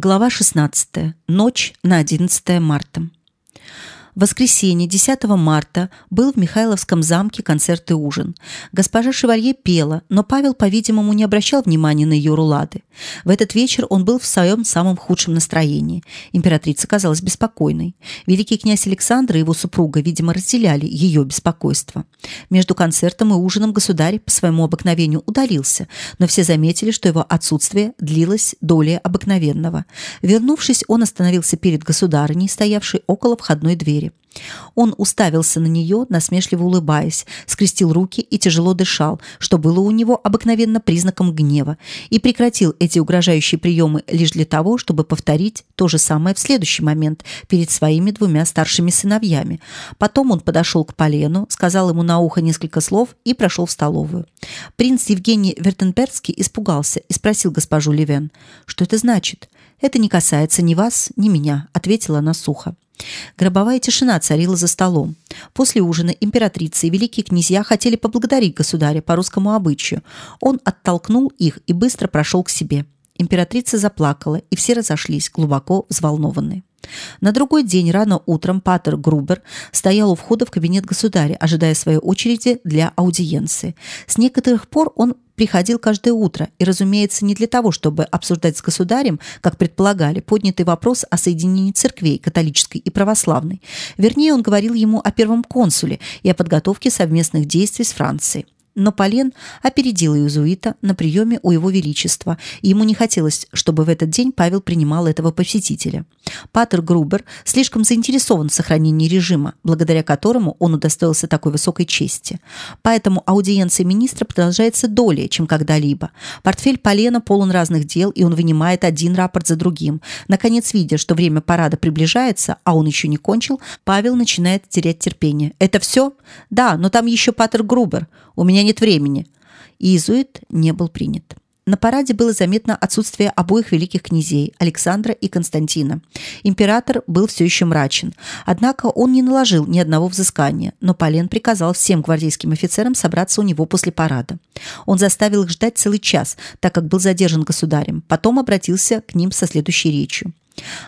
Глава 16. Ночь на 11 марта воскресенье, 10 марта, был в Михайловском замке концерт и ужин. Госпожа Шевалье пела, но Павел, по-видимому, не обращал внимания на ее рулады. В этот вечер он был в своем самом худшем настроении. Императрица казалась беспокойной. Великий князь Александр и его супруга, видимо, разделяли ее беспокойство. Между концертом и ужином государь по своему обыкновению удалился, но все заметили, что его отсутствие длилось долее обыкновенного. Вернувшись, он остановился перед государыней, стоявшей около входной двери. Он уставился на нее, насмешливо улыбаясь, скрестил руки и тяжело дышал, что было у него обыкновенно признаком гнева, и прекратил эти угрожающие приемы лишь для того, чтобы повторить то же самое в следующий момент перед своими двумя старшими сыновьями. Потом он подошел к Полену, сказал ему на ухо несколько слов и прошел в столовую. Принц Евгений Вертенбергский испугался и спросил госпожу Левен, что это значит. «Это не касается ни вас, ни меня», — ответила она сухо. Гробовая тишина царила за столом. После ужина императрица и великие князья хотели поблагодарить государя по русскому обычаю. Он оттолкнул их и быстро прошел к себе. Императрица заплакала, и все разошлись, глубоко взволнованные. На другой день рано утром Патер Грубер стоял у входа в кабинет государя, ожидая своей очереди для аудиенции. С некоторых пор он приходил каждое утро, и, разумеется, не для того, чтобы обсуждать с государем, как предполагали, поднятый вопрос о соединении церквей, католической и православной. Вернее, он говорил ему о первом консуле и о подготовке совместных действий с Францией но Полен опередил иезуита на приеме у его величества, и ему не хотелось, чтобы в этот день Павел принимал этого посетителя. Патер Грубер слишком заинтересован в сохранении режима, благодаря которому он удостоился такой высокой чести. Поэтому аудиенция министра продолжается долее, чем когда-либо. Портфель Полена полон разных дел, и он вынимает один рапорт за другим. Наконец, видя, что время парада приближается, а он еще не кончил, Павел начинает терять терпение. «Это все?» «Да, но там еще Патер Грубер. У меня нет времени. Иезуит не был принят. На параде было заметно отсутствие обоих великих князей Александра и Константина. Император был все еще мрачен, однако он не наложил ни одного взыскания, но Полен приказал всем гвардейским офицерам собраться у него после парада. Он заставил их ждать целый час, так как был задержан государем. Потом обратился к ним со следующей речью: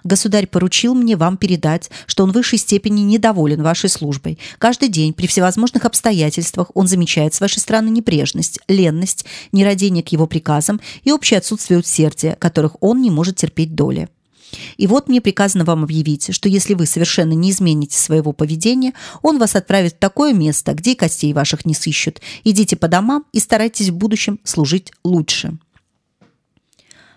Государь поручил мне вам передать, что он в высшей степени недоволен вашей службой. Каждый день при всевозможных обстоятельствах он замечает с вашей стороны небрежность, ленность, нерадение к его приказам и общее отсутствие усердия, которых он не может терпеть доли. И вот мне приказано вам объявить, что если вы совершенно не измените своего поведения, он вас отправит в такое место, где и костей ваших не сыщут. Идите по домам и старайтесь в будущем служить лучше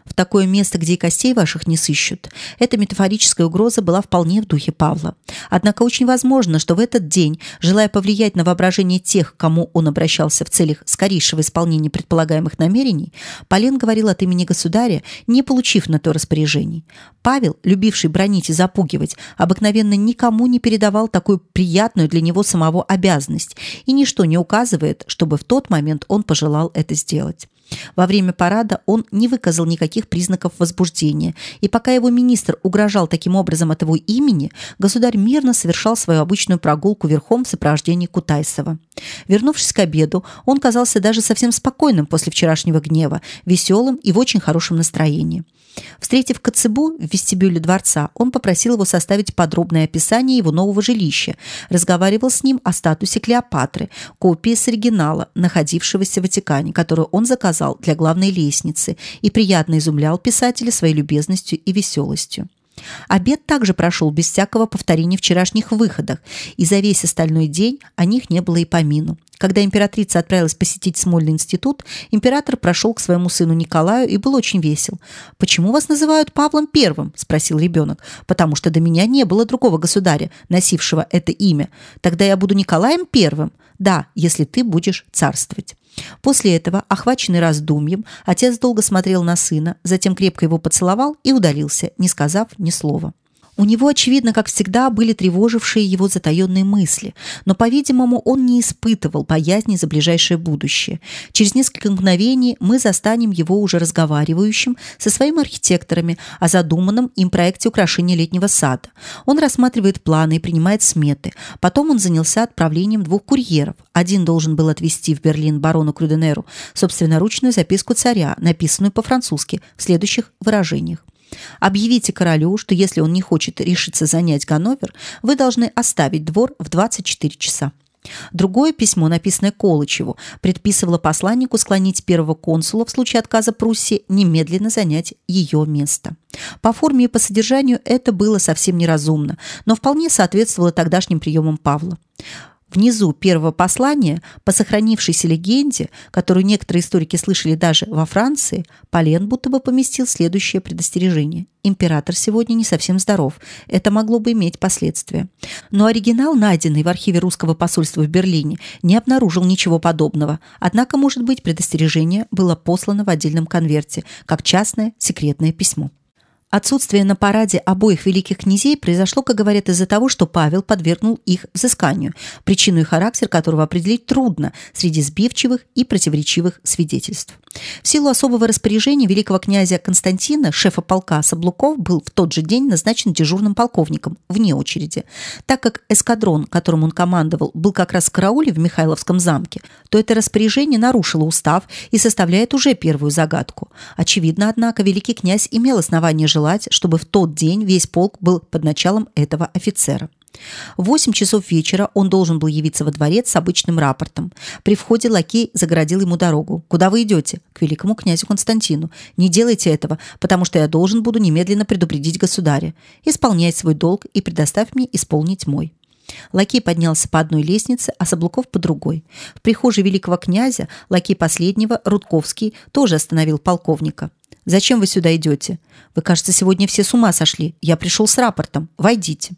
в такое место, где и костей ваших не сыщут. Эта метафорическая угроза была вполне в духе Павла. Однако очень возможно, что в этот день, желая повлиять на воображение тех, к кому он обращался в целях скорейшего исполнения предполагаемых намерений, Полен говорил от имени государя, не получив на то распоряжений. Павел, любивший бронить и запугивать, обыкновенно никому не передавал такую приятную для него самого обязанность, и ничто не указывает, чтобы в тот момент он пожелал это сделать. Во время парада он не выказал никаких признаков возбуждения, и пока его министр угрожал таким образом от его имени, государь мирно совершал свою обычную прогулку верхом в сопровождении Кутайсова. Вернувшись к обеду, он казался даже совсем спокойным после вчерашнего гнева, веселым и в очень хорошем настроении. Встретив Коцебу в вестибюле дворца, он попросил его составить подробное описание его нового жилища, разговаривал с ним о статусе Клеопатры, копии с оригинала, находившегося в Ватикане, которую он заказал для главной лестницы, и приятно изумлял писателя своей любезностью и веселостью. Обед также прошел без всякого повторения вчерашних выходов, и за весь остальной день о них не было и помину. Когда императрица отправилась посетить Смольный институт, император прошел к своему сыну Николаю и был очень весел. «Почему вас называют Павлом Первым?» – спросил ребенок. «Потому что до меня не было другого государя, носившего это имя. Тогда я буду Николаем Первым. Да, если ты будешь царствовать». После этого, охваченный раздумьем, отец долго смотрел на сына, затем крепко его поцеловал и удалился, не сказав ни слова. У него, очевидно, как всегда, были тревожившие его затаенные мысли, но, по-видимому, он не испытывал боязни за ближайшее будущее. Через несколько мгновений мы застанем его уже разговаривающим со своими архитекторами о задуманном им проекте украшения летнего сада. Он рассматривает планы и принимает сметы. Потом он занялся отправлением двух курьеров. Один должен был отвезти в Берлин барону Крюденеру собственноручную записку царя, написанную по-французски в следующих выражениях. Объявите королю, что если он не хочет решиться занять Ганновер, вы должны оставить двор в 24 часа. Другое письмо, написанное Колычеву, предписывало посланнику склонить первого консула в случае отказа Пруссии немедленно занять ее место. По форме и по содержанию это было совсем неразумно, но вполне соответствовало тогдашним приемам Павла. Внизу первого послания, по сохранившейся легенде, которую некоторые историки слышали даже во Франции, Полен будто бы поместил следующее предостережение. Император сегодня не совсем здоров. Это могло бы иметь последствия. Но оригинал, найденный в архиве русского посольства в Берлине, не обнаружил ничего подобного. Однако, может быть, предостережение было послано в отдельном конверте, как частное секретное письмо. Отсутствие на параде обоих великих князей произошло, как говорят, из-за того, что Павел подвергнул их взысканию, причину и характер которого определить трудно среди сбивчивых и противоречивых свидетельств. В силу особого распоряжения великого князя Константина, шефа полка Саблуков был в тот же день назначен дежурным полковником вне очереди. Так как эскадрон, которым он командовал, был как раз в карауле в Михайловском замке, то это распоряжение нарушило устав и составляет уже первую загадку. Очевидно, однако, великий князь имел основание желать, чтобы в тот день весь полк был под началом этого офицера. В 8 часов вечера он должен был явиться во дворец с обычным рапортом. При входе лакей загородил ему дорогу. «Куда вы идете?» «К великому князю Константину». «Не делайте этого, потому что я должен буду немедленно предупредить государя. Исполняй свой долг и предоставь мне исполнить мой». Лакей поднялся по одной лестнице, а Соблуков по другой. В прихожей великого князя лакей последнего, Рудковский, тоже остановил полковника. «Зачем вы сюда идете? Вы, кажется, сегодня все с ума сошли. Я пришел с рапортом. Войдите».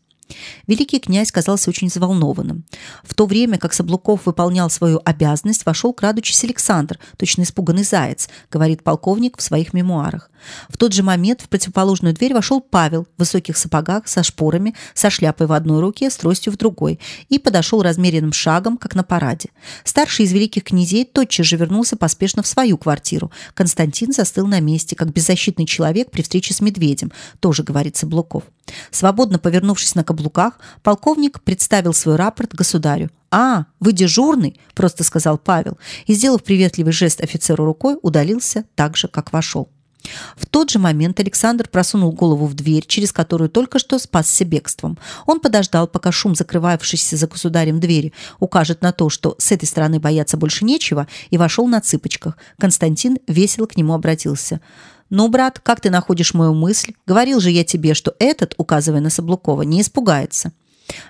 Великий князь казался очень взволнованным. В то время, как Соблуков выполнял свою обязанность, вошел крадучись Александр, точно испуганный заяц, говорит полковник в своих мемуарах. В тот же момент в противоположную дверь вошел Павел в высоких сапогах со шпорами, со шляпой в одной руке, с тростью в другой, и подошел размеренным шагом, как на параде. Старший из великих князей тотчас же вернулся поспешно в свою квартиру. Константин застыл на месте, как беззащитный человек при встрече с медведем, тоже говорит Соблуков. Свободно повернувшись на каблуках, полковник представил свой рапорт государю. «А, вы дежурный?» – просто сказал Павел и, сделав приветливый жест офицеру рукой, удалился так же, как вошел. В тот же момент Александр просунул голову в дверь, через которую только что спасся бегством. Он подождал, пока шум закрывавшейся за государем двери укажет на то, что с этой стороны бояться больше нечего, и вошел на цыпочках. Константин весело к нему обратился. «Ну, брат, как ты находишь мою мысль? Говорил же я тебе, что этот, указывая на Соблукова, не испугается».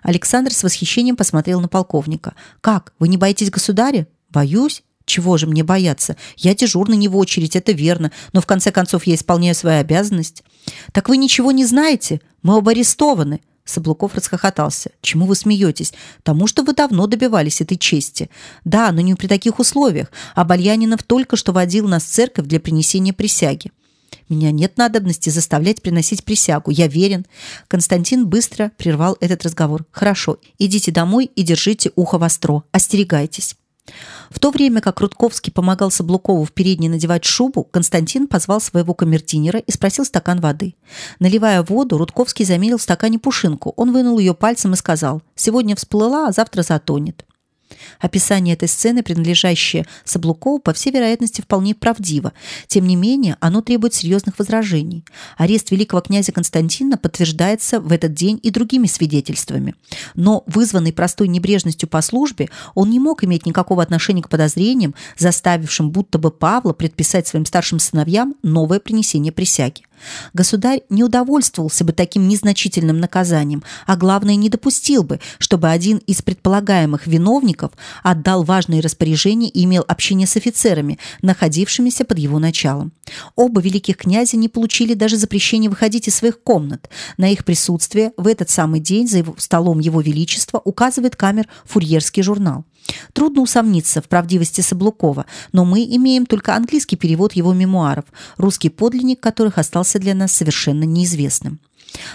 Александр с восхищением посмотрел на полковника. «Как? Вы не боитесь государя?» «Боюсь. Чего же мне бояться? Я дежурный не в очередь, это верно, но в конце концов я исполняю свою обязанность». «Так вы ничего не знаете? Мы оба арестованы». Соблуков расхохотался. «Чему вы смеетесь? Тому, что вы давно добивались этой чести. Да, но не при таких условиях. А Бальянинов только что водил нас в церковь для принесения присяги. Меня нет надобности заставлять приносить присягу. Я верен. Константин быстро прервал этот разговор. Хорошо, идите домой и держите ухо востро. Остерегайтесь. В то время как Рудковский помогал Соблукову в передней надевать шубу, Константин позвал своего камердинера и спросил стакан воды. Наливая воду, Рудковский заметил в стакане пушинку. Он вынул ее пальцем и сказал «Сегодня всплыла, а завтра затонет». Описание этой сцены, принадлежащее Соблукову, по всей вероятности, вполне правдиво. Тем не менее, оно требует серьезных возражений. Арест великого князя Константина подтверждается в этот день и другими свидетельствами. Но вызванный простой небрежностью по службе, он не мог иметь никакого отношения к подозрениям, заставившим будто бы Павла предписать своим старшим сыновьям новое принесение присяги. Государь не удовольствовался бы таким незначительным наказанием, а главное, не допустил бы, чтобы один из предполагаемых виновников отдал важные распоряжения и имел общение с офицерами, находившимися под его началом. Оба великих князя не получили даже запрещения выходить из своих комнат. На их присутствие в этот самый день за его, столом его величества указывает камер «Фурьерский журнал». Трудно усомниться в правдивости Соблукова, но мы имеем только английский перевод его мемуаров, русский подлинник которых остался для нас совершенно неизвестным.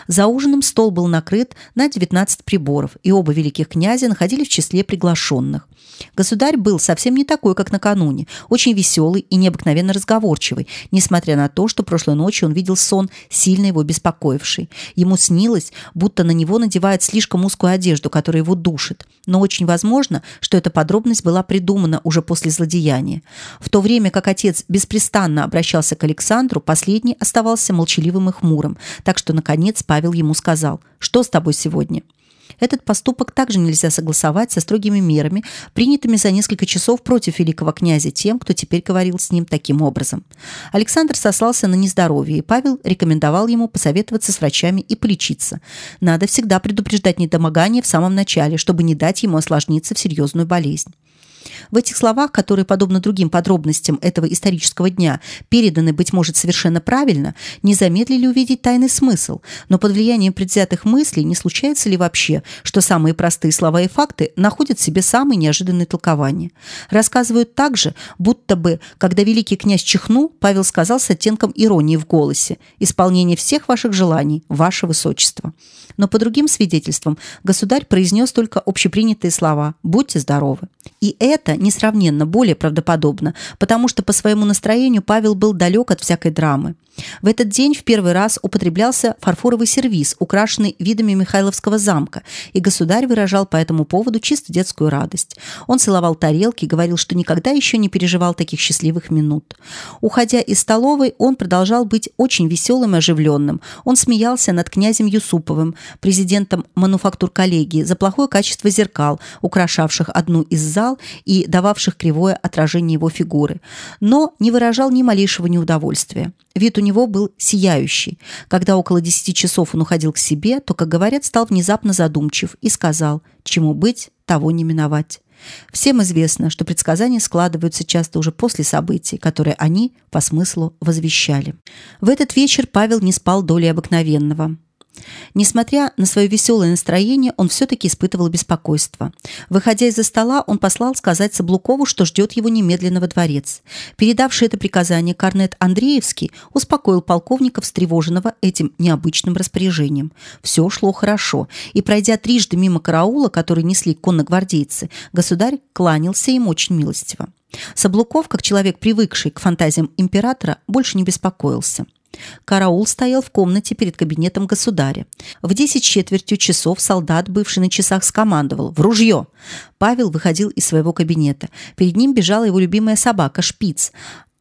За ужином стол был накрыт на 19 приборов, и оба великих князя находились в числе приглашенных. Государь был совсем не такой, как накануне, очень веселый и необыкновенно разговорчивый, несмотря на то, что прошлой ночью он видел сон, сильно его беспокоивший. Ему снилось, будто на него надевают слишком узкую одежду, которая его душит. Но очень возможно, что эта подробность была придумана уже после злодеяния. В то время как отец беспрестанно обращался к Александру, последний оставался молчаливым и хмурым, так что, наконец, Павел ему сказал «Что с тобой сегодня?» Этот поступок также нельзя согласовать со строгими мерами, принятыми за несколько часов против великого князя тем, кто теперь говорил с ним таким образом. Александр сослался на нездоровье, и Павел рекомендовал ему посоветоваться с врачами и полечиться. Надо всегда предупреждать недомогание в самом начале, чтобы не дать ему осложниться в серьезную болезнь. В этих словах, которые, подобно другим подробностям этого исторического дня, переданы, быть может, совершенно правильно, не замедлили увидеть тайный смысл. Но под влиянием предвзятых мыслей не случается ли вообще, что самые простые слова и факты находят в себе самые неожиданные толкования? Рассказывают также, будто бы, когда великий князь чихнул, Павел сказал с оттенком иронии в голосе «Исполнение всех ваших желаний, ваше высочество». Но по другим свидетельствам государь произнес только общепринятые слова «Будьте здоровы». И это несравненно более правдоподобно, потому что по своему настроению Павел был далек от всякой драмы. В этот день в первый раз употреблялся фарфоровый сервиз, украшенный видами Михайловского замка, и государь выражал по этому поводу чисто детскую радость. Он целовал тарелки и говорил, что никогда еще не переживал таких счастливых минут. Уходя из столовой, он продолжал быть очень веселым и оживленным. Он смеялся над князем Юсуповым, президентом мануфактур коллегии, за плохое качество зеркал, украшавших одну из зал и дававших кривое отражение его фигуры, но не выражал ни малейшего неудовольствия. Вид у него был сияющий. Когда около десяти часов он уходил к себе, то, как говорят, стал внезапно задумчив и сказал «Чему быть, того не миновать». Всем известно, что предсказания складываются часто уже после событий, которые они по смыслу возвещали. В этот вечер Павел не спал долей обыкновенного. Несмотря на свое веселое настроение, он все-таки испытывал беспокойство. Выходя из-за стола, он послал сказать Соблукову, что ждет его немедленно во дворец. Передавший это приказание Корнет Андреевский успокоил полковника, встревоженного этим необычным распоряжением. Все шло хорошо, и, пройдя трижды мимо караула, который несли конногвардейцы, государь кланялся им очень милостиво. Соблуков, как человек, привыкший к фантазиям императора, больше не беспокоился. Караул стоял в комнате перед кабинетом государя. В десять четвертью часов солдат, бывший на часах, скомандовал «В ружье!». Павел выходил из своего кабинета. Перед ним бежала его любимая собака Шпиц,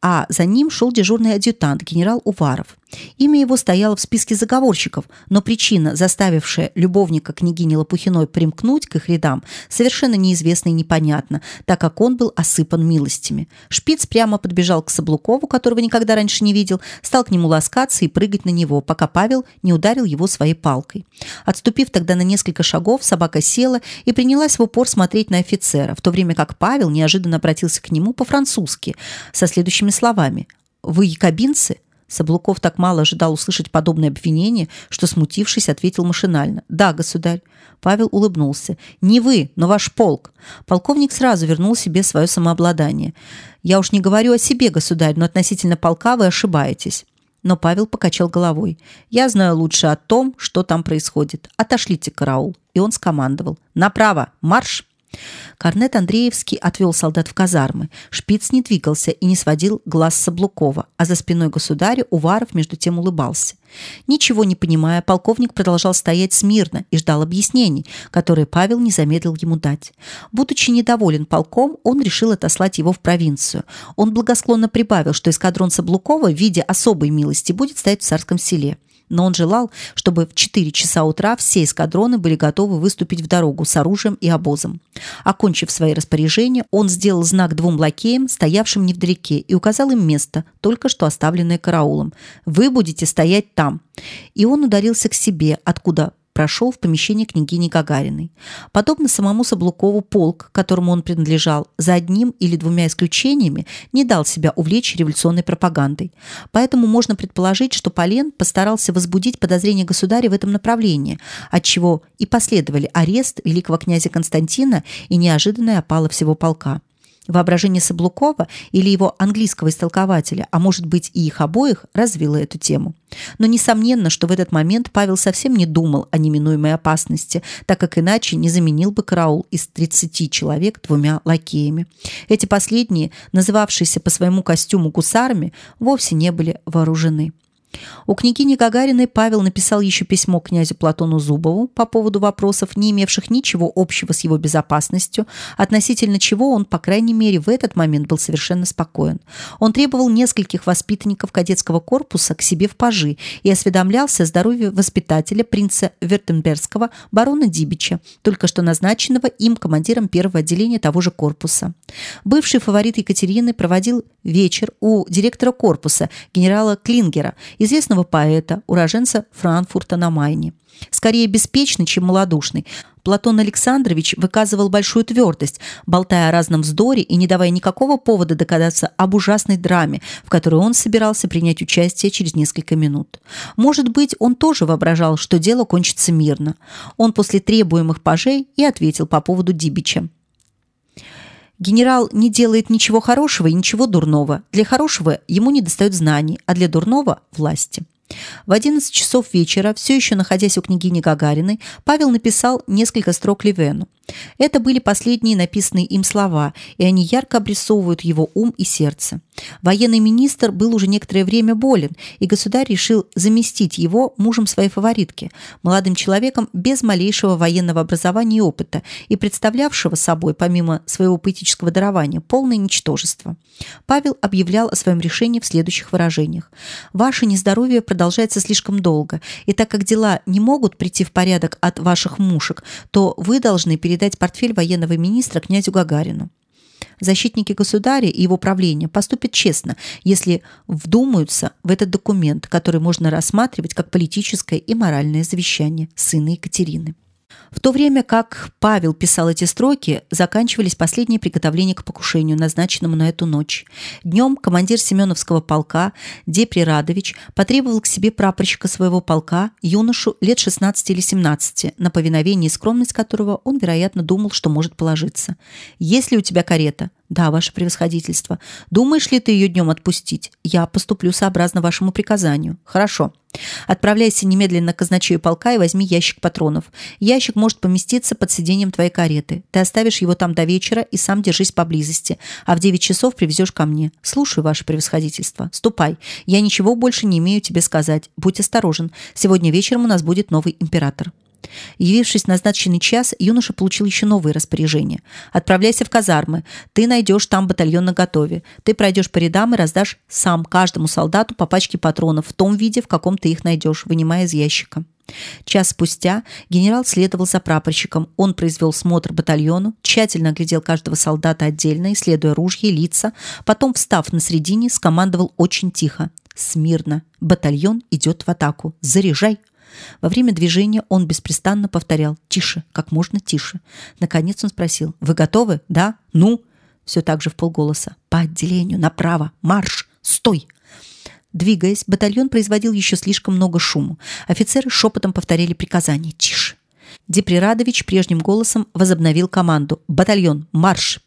а за ним шел дежурный адъютант генерал Уваров. Имя его стояло в списке заговорщиков, но причина, заставившая любовника княгини Лопухиной примкнуть к их рядам, совершенно неизвестна и непонятна, так как он был осыпан милостями. Шпиц прямо подбежал к Соблукову, которого никогда раньше не видел, стал к нему ласкаться и прыгать на него, пока Павел не ударил его своей палкой. Отступив тогда на несколько шагов, собака села и принялась в упор смотреть на офицера, в то время как Павел неожиданно обратился к нему по-французски со следующими словами «Вы якобинцы?» Соблуков так мало ожидал услышать подобное обвинение, что, смутившись, ответил машинально. «Да, государь». Павел улыбнулся. «Не вы, но ваш полк». Полковник сразу вернул себе свое самообладание. «Я уж не говорю о себе, государь, но относительно полка вы ошибаетесь». Но Павел покачал головой. «Я знаю лучше о том, что там происходит. Отошлите караул». И он скомандовал. «Направо! Марш!» Корнет Андреевский отвел солдат в казармы. Шпиц не двигался и не сводил глаз с Облукова, а за спиной государя Уваров между тем улыбался. Ничего не понимая, полковник продолжал стоять смирно и ждал объяснений, которые Павел не замедлил ему дать. Будучи недоволен полком, он решил отослать его в провинцию. Он благосклонно прибавил, что эскадрон Саблукова в виде особой милости будет стоять в царском селе но он желал, чтобы в 4 часа утра все эскадроны были готовы выступить в дорогу с оружием и обозом. Окончив свои распоряжения, он сделал знак двум лакеям, стоявшим невдалеке, и указал им место, только что оставленное караулом. «Вы будете стоять там». И он ударился к себе, откуда прошел в помещение княгини Гагариной. Подобно самому Соблукову полк, которому он принадлежал, за одним или двумя исключениями не дал себя увлечь революционной пропагандой. Поэтому можно предположить, что Полен постарался возбудить подозрения государя в этом направлении, отчего и последовали арест великого князя Константина и неожиданная опала всего полка. Воображение Соблукова или его английского истолкователя, а может быть и их обоих, развило эту тему. Но несомненно, что в этот момент Павел совсем не думал о неминуемой опасности, так как иначе не заменил бы караул из 30 человек двумя лакеями. Эти последние, называвшиеся по своему костюму гусарами, вовсе не были вооружены. У княгини Гагариной Павел написал еще письмо князю Платону Зубову по поводу вопросов, не имевших ничего общего с его безопасностью, относительно чего он, по крайней мере, в этот момент был совершенно спокоен. Он требовал нескольких воспитанников кадетского корпуса к себе в пажи и осведомлялся о здоровье воспитателя принца Вертембергского барона Дибича, только что назначенного им командиром первого отделения того же корпуса. Бывший фаворит Екатерины проводил вечер у директора корпуса генерала Клингера известного поэта, уроженца Франкфурта на Майне. Скорее беспечный, чем малодушный, Платон Александрович выказывал большую твердость, болтая о разном вздоре и не давая никакого повода догадаться об ужасной драме, в которой он собирался принять участие через несколько минут. Может быть, он тоже воображал, что дело кончится мирно. Он после требуемых пажей и ответил по поводу Дибича. Генерал не делает ничего хорошего и ничего дурного. Для хорошего ему не достает знаний, а для дурного – власти. В 11 часов вечера, все еще находясь у княгини Гагариной, Павел написал несколько строк Ливену. Это были последние написанные им слова, и они ярко обрисовывают его ум и сердце. Военный министр был уже некоторое время болен, и государь решил заместить его мужем своей фаворитки, молодым человеком без малейшего военного образования и опыта, и представлявшего собой, помимо своего поэтического дарования, полное ничтожество. Павел объявлял о своем решении в следующих выражениях. «Ваше нездоровье продолжается слишком долго, и так как дела не могут прийти в порядок от ваших мушек, то вы должны передать портфель военного министра князю Гагарину. Защитники государя и его правления поступят честно, если вдумаются в этот документ, который можно рассматривать как политическое и моральное завещание сына Екатерины. В то время как Павел писал эти строки, заканчивались последние приготовления к покушению, назначенному на эту ночь. Днем командир Семеновского полка Депри Радович потребовал к себе прапорщика своего полка, юношу лет 16 или 17, на повиновение и скромность которого он, вероятно, думал, что может положиться. «Есть ли у тебя карета?» «Да, ваше превосходительство. Думаешь ли ты ее днем отпустить? Я поступлю сообразно вашему приказанию». «Хорошо. Отправляйся немедленно к казначею полка и возьми ящик патронов. Ящик может поместиться под сиденьем твоей кареты. Ты оставишь его там до вечера и сам держись поблизости, а в девять часов привезешь ко мне. Слушаю, ваше превосходительство. Ступай. Я ничего больше не имею тебе сказать. Будь осторожен. Сегодня вечером у нас будет новый император». Явившись в назначенный час, юноша получил еще новые распоряжения. «Отправляйся в казармы. Ты найдешь там батальон на готове. Ты пройдешь по рядам и раздашь сам каждому солдату по пачке патронов в том виде, в каком ты их найдешь, вынимая из ящика». Час спустя генерал следовал за прапорщиком. Он произвел смотр батальону, тщательно оглядел каждого солдата отдельно, исследуя ружья и лица, потом, встав на середине, скомандовал очень тихо. «Смирно! Батальон идет в атаку! Заряжай!» Во время движения он беспрестанно повторял «тише, как можно тише». Наконец он спросил «Вы готовы? Да? Ну?» Все так же в полголоса «По отделению, направо, марш, стой!» Двигаясь, батальон производил еще слишком много шума. Офицеры шепотом повторяли приказания «Тише! Деприрадович прежним голосом возобновил команду «Батальон, марш!»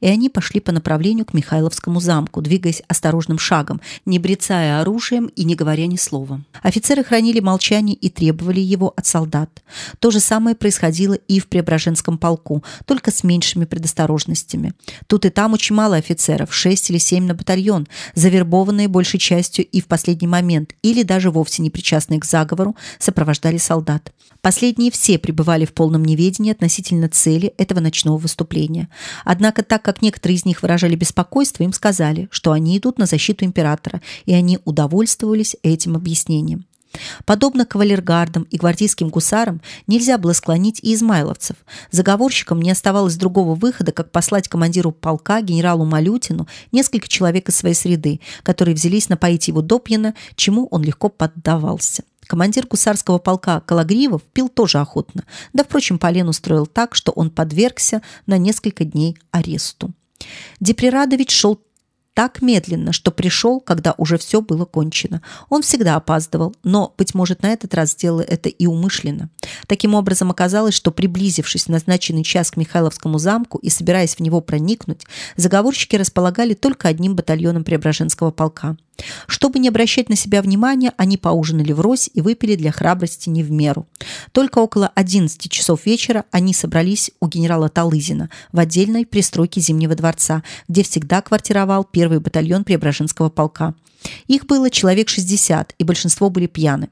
И они пошли по направлению к Михайловскому замку, двигаясь осторожным шагом, не брецая оружием и не говоря ни слова. Офицеры хранили молчание и требовали его от солдат. То же самое происходило и в Преображенском полку, только с меньшими предосторожностями. Тут и там очень мало офицеров, шесть или семь на батальон, завербованные большей частью и в последний момент, или даже вовсе не причастные к заговору, сопровождали солдат. Последние все пребывали в полном неведении относительно цели этого ночного выступления. Однако, так как некоторые из них выражали беспокойство, им сказали, что они идут на защиту императора, и они удовольствовались этим объяснением. Подобно кавалергардам и гвардейским гусарам нельзя было склонить и измайловцев. Заговорщикам не оставалось другого выхода, как послать командиру полка генералу Малютину несколько человек из своей среды, которые взялись напоить его допьяно, чему он легко поддавался. Командир гусарского полка Калагриевов пил тоже охотно, да, впрочем, Полен устроил так, что он подвергся на несколько дней аресту. Деприрадович шел так медленно, что пришел, когда уже все было кончено. Он всегда опаздывал, но, быть может, на этот раз сделал это и умышленно. Таким образом, оказалось, что, приблизившись в назначенный час к Михайловскому замку и собираясь в него проникнуть, заговорщики располагали только одним батальоном Преображенского полка. Чтобы не обращать на себя внимания, они поужинали врозь и выпили для храбрости не в меру. Только около 11 часов вечера они собрались у генерала Талызина в отдельной пристройке Зимнего дворца, где всегда квартировал первый батальон Преображенского полка. Их было человек 60, и большинство были пьяны.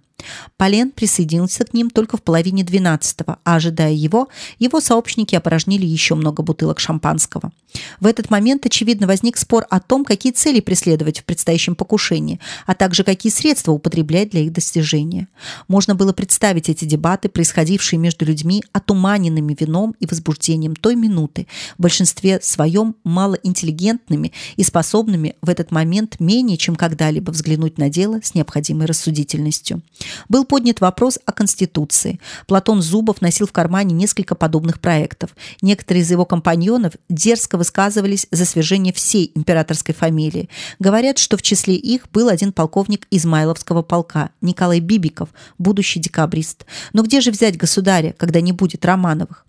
Полен присоединился к ним только в половине двенадцатого, а ожидая его, его сообщники опорожнили еще много бутылок шампанского. В этот момент, очевидно, возник спор о том, какие цели преследовать в предстоящем покушении, а также какие средства употреблять для их достижения. Можно было представить эти дебаты, происходившие между людьми, отуманенными вином и возбуждением той минуты, в большинстве своем малоинтеллигентными и способными в этот момент менее чем когда-либо взглянуть на дело с необходимой рассудительностью. Был поднят вопрос о Конституции. Платон Зубов носил в кармане несколько подобных проектов. Некоторые из его компаньонов дерзко высказывались за свержение всей императорской фамилии. Говорят, что в числе их был один полковник Измайловского полка, Николай Бибиков, будущий декабрист. Но где же взять государя, когда не будет Романовых?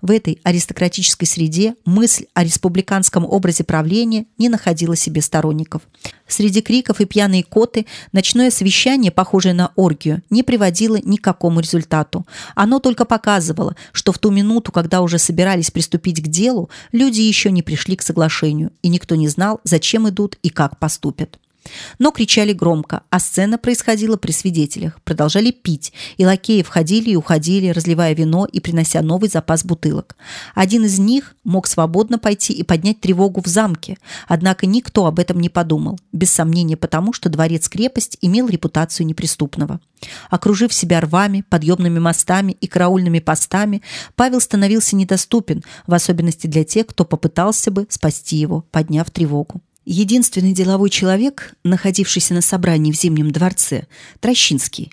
В этой аристократической среде мысль о республиканском образе правления не находила себе сторонников. Среди криков и пьяные коты ночное совещание, похожее на оргию, не приводило ни к какому результату. Оно только показывало, что в ту минуту, когда уже собирались приступить к делу, люди еще не пришли к соглашению, и никто не знал, зачем идут и как поступят. Но кричали громко, а сцена происходила при свидетелях. Продолжали пить, и лакеи входили и уходили, разливая вино и принося новый запас бутылок. Один из них мог свободно пойти и поднять тревогу в замке, однако никто об этом не подумал, без сомнения потому, что дворец-крепость имел репутацию неприступного. Окружив себя рвами, подъемными мостами и караульными постами, Павел становился недоступен, в особенности для тех, кто попытался бы спасти его, подняв тревогу. Единственный деловой человек, находившийся на собрании в Зимнем дворце, Трощинский,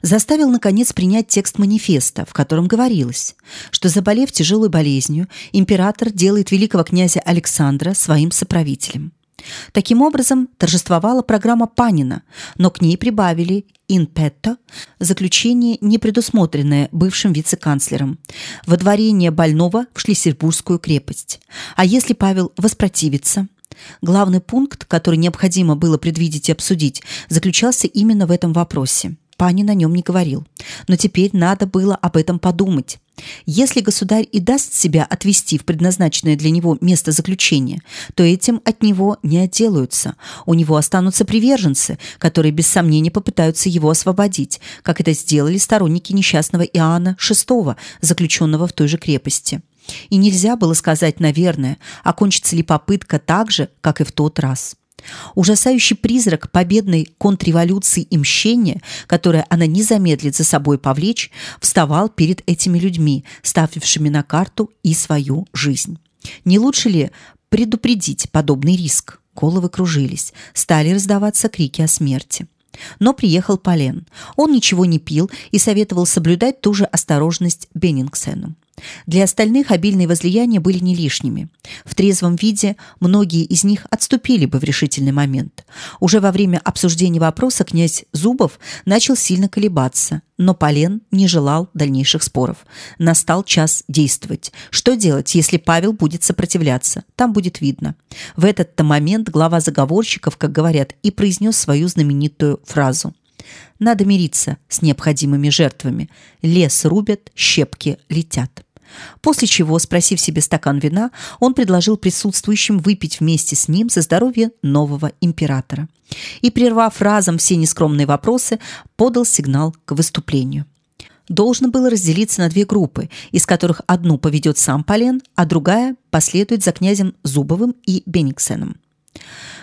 заставил, наконец, принять текст манифеста, в котором говорилось, что, заболев тяжелой болезнью, император делает великого князя Александра своим соправителем. Таким образом, торжествовала программа Панина, но к ней прибавили «in petto» заключение, не предусмотренное бывшим вице-канцлером, водворение больного в Шлиссельбургскую крепость. А если Павел воспротивится – Главный пункт, который необходимо было предвидеть и обсудить, заключался именно в этом вопросе. Пани на нем не говорил. Но теперь надо было об этом подумать. Если государь и даст себя отвести в предназначенное для него место заключения, то этим от него не отделаются. У него останутся приверженцы, которые без сомнения попытаются его освободить, как это сделали сторонники несчастного Иоанна VI, заключенного в той же крепости. И нельзя было сказать, наверное, окончится ли попытка так же, как и в тот раз. Ужасающий призрак победной контрреволюции и мщения, которое она не замедлит за собой повлечь, вставал перед этими людьми, ставившими на карту и свою жизнь. Не лучше ли предупредить подобный риск? Головы кружились, стали раздаваться крики о смерти. Но приехал Полен. Он ничего не пил и советовал соблюдать ту же осторожность Беннингсену. Для остальных обильные возлияния были не лишними. В трезвом виде многие из них отступили бы в решительный момент. Уже во время обсуждения вопроса князь Зубов начал сильно колебаться, но Полен не желал дальнейших споров. Настал час действовать. Что делать, если Павел будет сопротивляться? Там будет видно. В этот-то момент глава заговорщиков, как говорят, и произнес свою знаменитую фразу. Надо мириться с необходимыми жертвами. Лес рубят, щепки летят. После чего, спросив себе стакан вина, он предложил присутствующим выпить вместе с ним за здоровье нового императора. И, прервав разом все нескромные вопросы, подал сигнал к выступлению. Должно было разделиться на две группы, из которых одну поведет сам Полен, а другая последует за князем Зубовым и Бениксеном.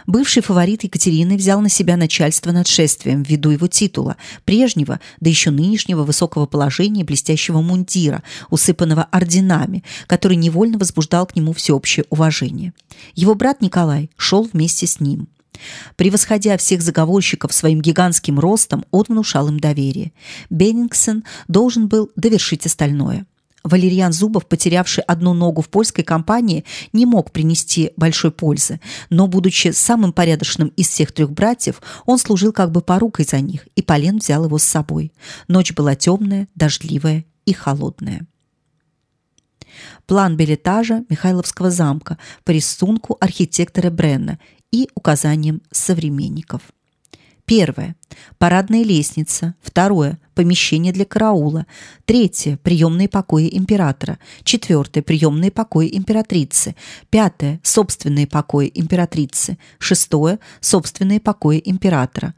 Бывший фаворит Екатерины взял на себя начальство над шествием ввиду его титула, прежнего, да еще нынешнего высокого положения блестящего мундира, усыпанного орденами, который невольно возбуждал к нему всеобщее уважение. Его брат Николай шел вместе с ним. Превосходя всех заговорщиков своим гигантским ростом, он внушал им доверие. Беннингсон должен был довершить остальное. Валерьян Зубов, потерявший одну ногу в польской кампании, не мог принести большой пользы, но, будучи самым порядочным из всех трех братьев, он служил как бы порукой за них, и Полен взял его с собой. Ночь была темная, дождливая и холодная. План билетажа Михайловского замка по рисунку архитектора Бренна и указаниям современников. Первое. Парадная лестница. Второе. Помещение для караула. Третье. Приемные покои императора. Четвертое. Приемные покои императрицы. Пятое. Собственные покои императрицы. Шестое. Собственные покои императора.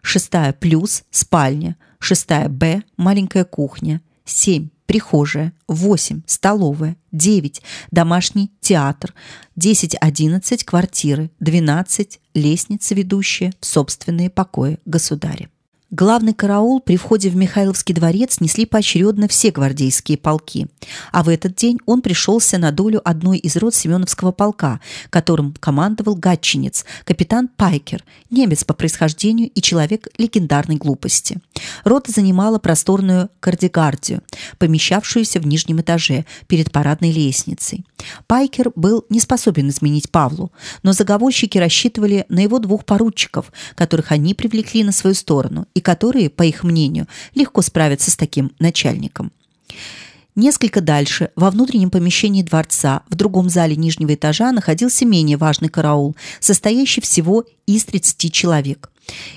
Шестая плюс спальня. Шестая Б. Маленькая кухня. Семь прихожая, 8 столовая, 9 домашний театр, 10-11 квартиры, 12 лестница, ведущая в собственные покои государя. Главный караул при входе в Михайловский дворец несли поочередно все гвардейские полки, а в этот день он пришелся на долю одной из рот Семеновского полка, которым командовал гатчинец, капитан Пайкер, немец по происхождению и человек легендарной глупости. Рота занимала просторную кардигардию, помещавшуюся в нижнем этаже перед парадной лестницей. Пайкер был не способен изменить Павлу, но заговорщики рассчитывали на его двух поручиков, которых они привлекли на свою сторону и которые, по их мнению, легко справятся с таким начальником. Несколько дальше, во внутреннем помещении дворца, в другом зале нижнего этажа находился менее важный караул, состоящий всего из 30 человек.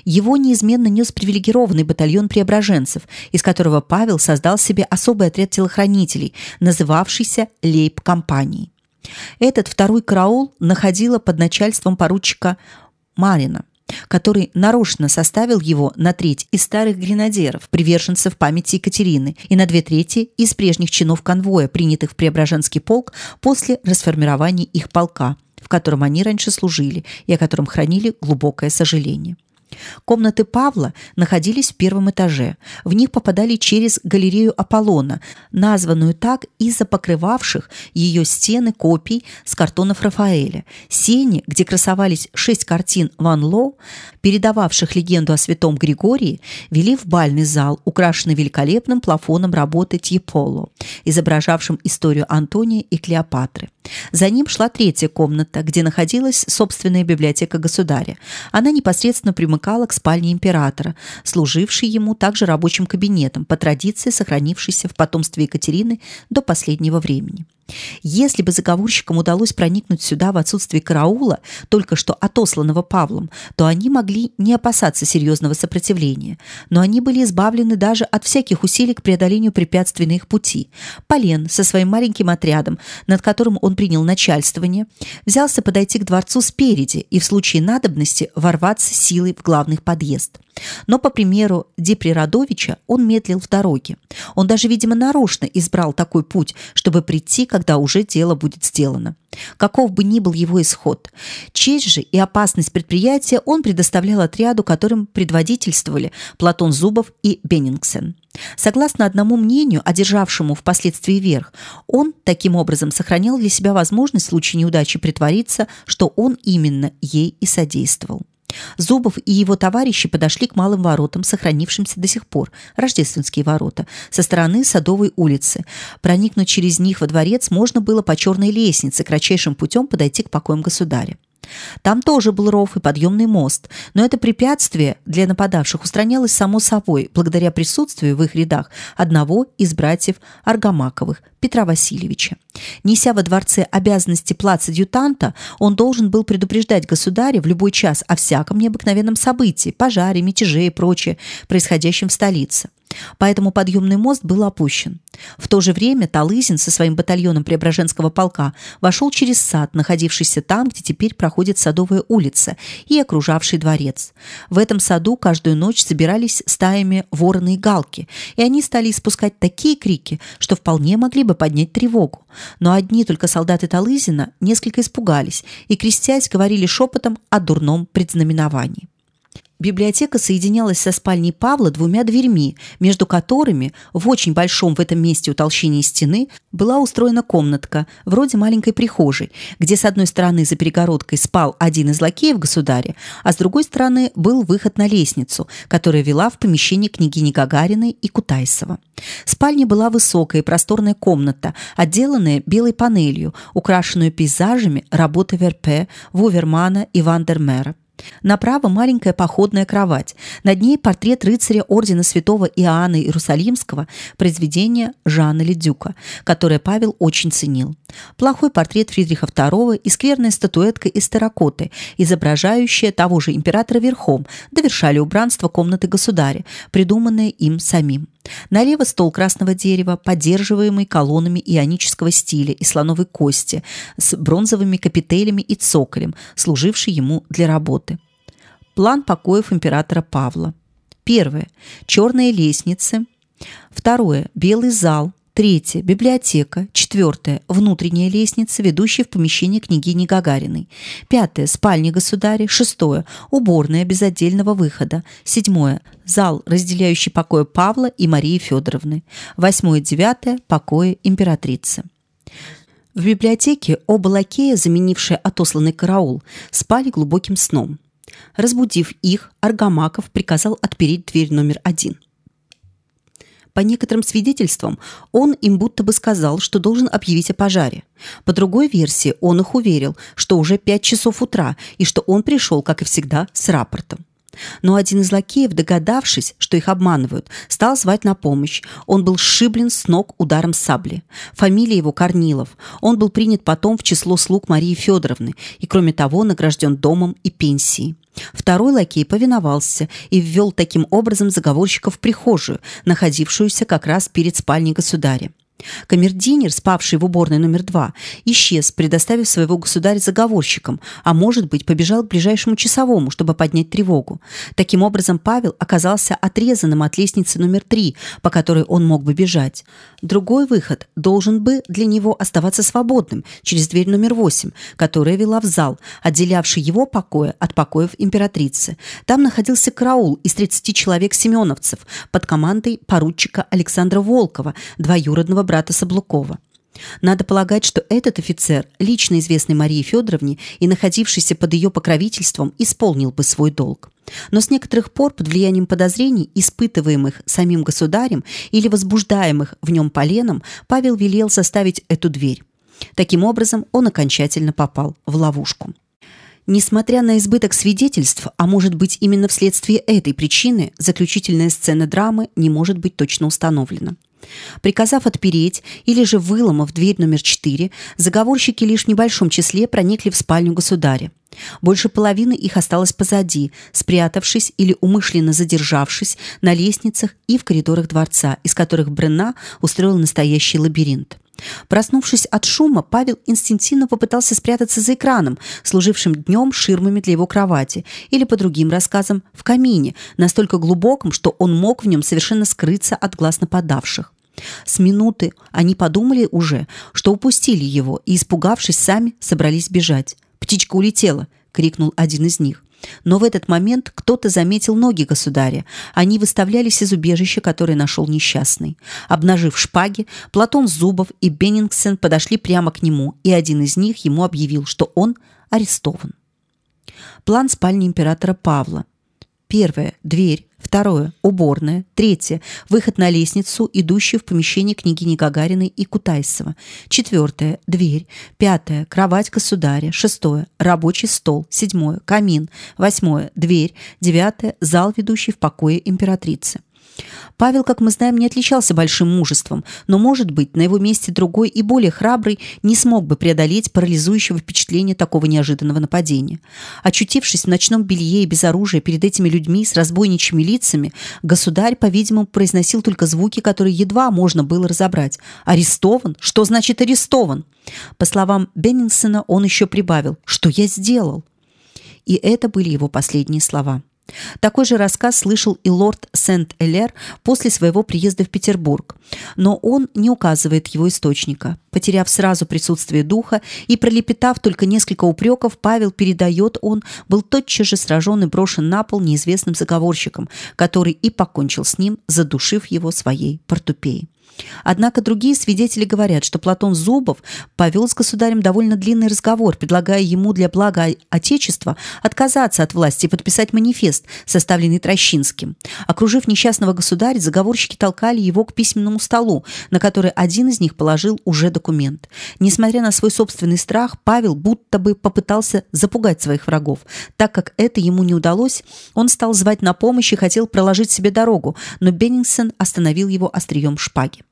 Его неизменно нес привилегированный батальон преображенцев, из которого Павел создал себе особый отряд телохранителей, называвшийся лейб-компанией. Этот второй караул находила под начальством поручика Марина который нарочно составил его на треть из старых гренадеров, приверженцев памяти Екатерины, и на две трети из прежних чинов конвоя, принятых в Преображенский полк после расформирования их полка, в котором они раньше служили и о котором хранили глубокое сожаление. Комнаты Павла находились в первом этаже. В них попадали через галерею Аполлона, названную так из-за покрывавших ее стены копий с картонов Рафаэля. Сени, где красовались шесть картин Ван Ло, передававших легенду о святом Григории, вели в бальный зал, украшенный великолепным плафоном работы Тьеполо, изображавшим историю Антония и Клеопатры. За ним шла третья комната, где находилась собственная библиотека государя. Она непосредственно примыкала к спальне императора, служившей ему также рабочим кабинетом, по традиции сохранившейся в потомстве Екатерины до последнего времени. Если бы заговорщикам удалось проникнуть сюда в отсутствие караула, только что отосланного Павлом, то они могли не опасаться серьезного сопротивления. Но они были избавлены даже от всяких усилий к преодолению препятствий на их пути. Полен со своим маленьким отрядом, над которым он принял начальствование, взялся подойти к дворцу спереди и в случае надобности ворваться силой в главный подъезд. Но, по примеру Деприродовича, он медлил в дороге. Он даже, видимо, нарочно избрал такой путь, чтобы прийти, когда уже дело будет сделано. Каков бы ни был его исход. Честь же и опасность предприятия он предоставлял отряду, которым предводительствовали Платон Зубов и Беннингсен. Согласно одному мнению, одержавшему впоследствии верх, он таким образом сохранял для себя возможность в случае неудачи притвориться, что он именно ей и содействовал. Зубов и его товарищи подошли к малым воротам, сохранившимся до сих пор, Рождественские ворота, со стороны Садовой улицы. Проникнуть через них во дворец можно было по черной лестнице, кратчайшим путем подойти к покоям государя. Там тоже был ров и подъемный мост, но это препятствие для нападавших устранялось само собой благодаря присутствию в их рядах одного из братьев Аргамаковых, Петра Васильевича. Неся во дворце обязанности плац-адъютанта, он должен был предупреждать государя в любой час о всяком необыкновенном событии, пожаре, мятеже и прочее, происходящем в столице. Поэтому подъемный мост был опущен. В то же время Талызин со своим батальоном Преображенского полка вошел через сад, находившийся там, где теперь проходит Садовая улица и окружавший дворец. В этом саду каждую ночь собирались стаями вороны и галки, и они стали испускать такие крики, что вполне могли бы поднять тревогу. Но одни только солдаты Талызина несколько испугались и, крестясь, говорили шепотом о дурном предзнаменовании. Библиотека соединялась со спальней Павла двумя дверьми, между которыми в очень большом в этом месте утолщении стены была устроена комнатка, вроде маленькой прихожей, где с одной стороны за перегородкой спал один из лакеев государя, а с другой стороны был выход на лестницу, которая вела в помещение княгини Гагариной и Кутайсова. Спальня была высокая и просторная комната, отделанная белой панелью, украшенную пейзажами работы Верпе, Вувермана и Вандермера. Направо маленькая походная кровать. Над ней портрет рыцаря ордена святого Иоанна Иерусалимского, произведение Жана Ледюка, которое Павел очень ценил. Плохой портрет Фридриха II и скверная статуэтка из терракоты, изображающая того же императора верхом, довершали убранство комнаты государя, придуманное им самим. Налево стол красного дерева, поддерживаемый колоннами ионического стиля и слоновой кости, с бронзовыми капителями и цоколем, служивший ему для работы. План покоев императора Павла. Первое. Черные лестницы. Второе. Белый зал, Третье – библиотека. Четвертое – внутренняя лестница, ведущая в помещение княгини Гагариной. Пятое – спальня государя. Шестое – уборная без отдельного выхода. Седьмое – зал, разделяющий покои Павла и Марии Федоровны. Восьмое – девятое – покои императрицы. В библиотеке оба лакея, заменившие отосланный караул, спали глубоким сном. Разбудив их, Аргамаков приказал отпереть дверь номер один – по некоторым свидетельствам, он им будто бы сказал, что должен объявить о пожаре. По другой версии, он их уверил, что уже пять часов утра и что он пришел, как и всегда, с рапортом. Но один из лакеев, догадавшись, что их обманывают, стал звать на помощь. Он был сшиблен с ног ударом сабли. Фамилия его Корнилов. Он был принят потом в число слуг Марии Федоровны и, кроме того, награжден домом и пенсией. Второй лакей повиновался и ввел таким образом заговорщика в прихожую, находившуюся как раз перед спальней государя. Камердинер, спавший в уборной номер два, исчез, предоставив своего государя заговорщикам, а может быть, побежал к ближайшему часовому, чтобы поднять тревогу. Таким образом, Павел оказался отрезанным от лестницы номер три, по которой он мог бы бежать. Другой выход должен бы для него оставаться свободным через дверь номер восемь, которая вела в зал, отделявший его покоя от покоев императрицы. Там находился караул из 30 человек семеновцев под командой поручика Александра Волкова, двоюродного брата Соблукова. Надо полагать, что этот офицер, лично известный Марии Федоровне и находившийся под ее покровительством, исполнил бы свой долг. Но с некоторых пор под влиянием подозрений, испытываемых самим государем или возбуждаемых в нем поленом, Павел велел составить эту дверь. Таким образом, он окончательно попал в ловушку. Несмотря на избыток свидетельств, а может быть именно вследствие этой причины, заключительная сцена драмы не может быть точно установлена. Приказав отпереть или же выломав дверь номер 4, заговорщики лишь в небольшом числе проникли в спальню государя. Больше половины их осталось позади, спрятавшись или умышленно задержавшись на лестницах и в коридорах дворца, из которых Бренна устроил настоящий лабиринт. Проснувшись от шума, Павел инстинктивно попытался спрятаться за экраном, служившим днем ширмами для его кровати, или, по другим рассказам, в камине, настолько глубоком, что он мог в нем совершенно скрыться от глаз нападавших. С минуты они подумали уже, что упустили его, и, испугавшись сами, собрались бежать. «Птичка улетела!» — крикнул один из них. Но в этот момент кто-то заметил ноги государя. Они выставлялись из убежища, которое нашел несчастный. Обнажив шпаги, Платон Зубов и Беннингсен подошли прямо к нему, и один из них ему объявил, что он арестован. План спальни императора Павла. Первое – дверь. Второе – уборная. Третье – выход на лестницу, идущую в помещение княгини Гагариной и Кутайсова. Четвертое – дверь. Пятое – кровать государя. Шестое – рабочий стол. Седьмое – камин. Восьмое – дверь. Девятое – зал, ведущий в покое императрицы. Павел, как мы знаем, не отличался большим мужеством, но, может быть, на его месте другой и более храбрый не смог бы преодолеть парализующего впечатления такого неожиданного нападения. Очутившись в ночном белье и без оружия перед этими людьми с разбойничьими лицами, государь, по-видимому, произносил только звуки, которые едва можно было разобрать. «Арестован? Что значит арестован?» По словам Беннингсона, он еще прибавил «Что я сделал?» И это были его последние слова. Такой же рассказ слышал и лорд Сент-Элер после своего приезда в Петербург, но он не указывает его источника. Потеряв сразу присутствие духа и пролепетав только несколько упреков, Павел передает он, был тотчас же сражен и брошен на пол неизвестным заговорщиком, который и покончил с ним, задушив его своей портупеей. Однако другие свидетели говорят, что Платон Зубов повел с государем довольно длинный разговор, предлагая ему для блага Отечества отказаться от власти и подписать манифест, составленный Трощинским. Окружив несчастного государя, заговорщики толкали его к письменному столу, на который один из них положил уже документ. Несмотря на свой собственный страх, Павел будто бы попытался запугать своих врагов. Так как это ему не удалось, он стал звать на помощь и хотел проложить себе дорогу, но Беннингсон остановил его острием шпаги.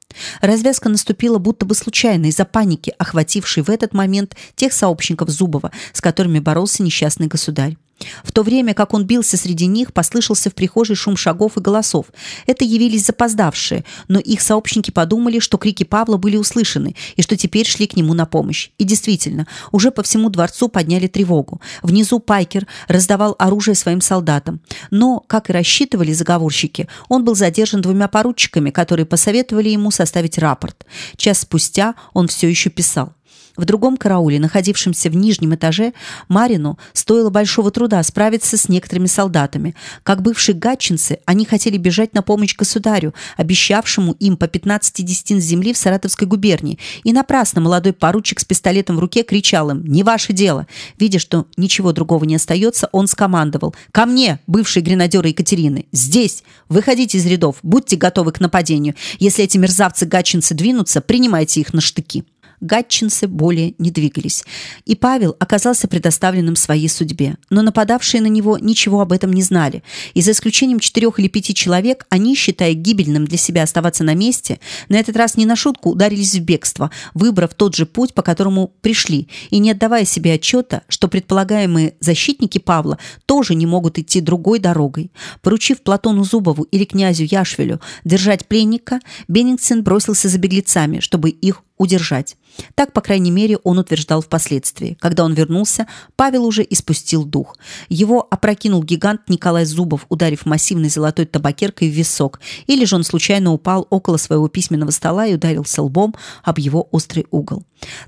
Развязка наступила будто бы случайно из-за паники, охватившей в этот момент тех сообщников Зубова, с которыми боролся несчастный государь. В то время, как он бился среди них, послышался в прихожей шум шагов и голосов. Это явились запоздавшие, но их сообщники подумали, что крики Павла были услышаны и что теперь шли к нему на помощь. И действительно, уже по всему дворцу подняли тревогу. Внизу Пайкер раздавал оружие своим солдатам. Но, как и рассчитывали заговорщики, он был задержан двумя поручиками, которые посоветовали ему составить рапорт. Час спустя он все еще писал. В другом карауле, находившемся в нижнем этаже, Марину стоило большого труда справиться с некоторыми солдатами. Как бывшие гатчинцы, они хотели бежать на помощь государю, обещавшему им по 15 десятин земли в Саратовской губернии. И напрасно молодой поручик с пистолетом в руке кричал им «Не ваше дело!». Видя, что ничего другого не остается, он скомандовал «Ко мне, бывшие гренадеры Екатерины! Здесь! Выходите из рядов, будьте готовы к нападению. Если эти мерзавцы-гатчинцы двинутся, принимайте их на штыки» гатчинцы более не двигались, и Павел оказался предоставленным своей судьбе. Но нападавшие на него ничего об этом не знали, и за исключением четырех или пяти человек, они, считая гибельным для себя оставаться на месте, на этот раз не на шутку ударились в бегство, выбрав тот же путь, по которому пришли, и не отдавая себе отчета, что предполагаемые защитники Павла тоже не могут идти другой дорогой. Поручив Платону Зубову или князю Яшвелю держать пленника, Беннингсен бросился за беглецами, чтобы их удержать. Так, по крайней мере, он утверждал впоследствии. Когда он вернулся, Павел уже испустил дух. Его опрокинул гигант Николай Зубов, ударив массивной золотой табакеркой в висок, или же он случайно упал около своего письменного стола и ударился лбом об его острый угол.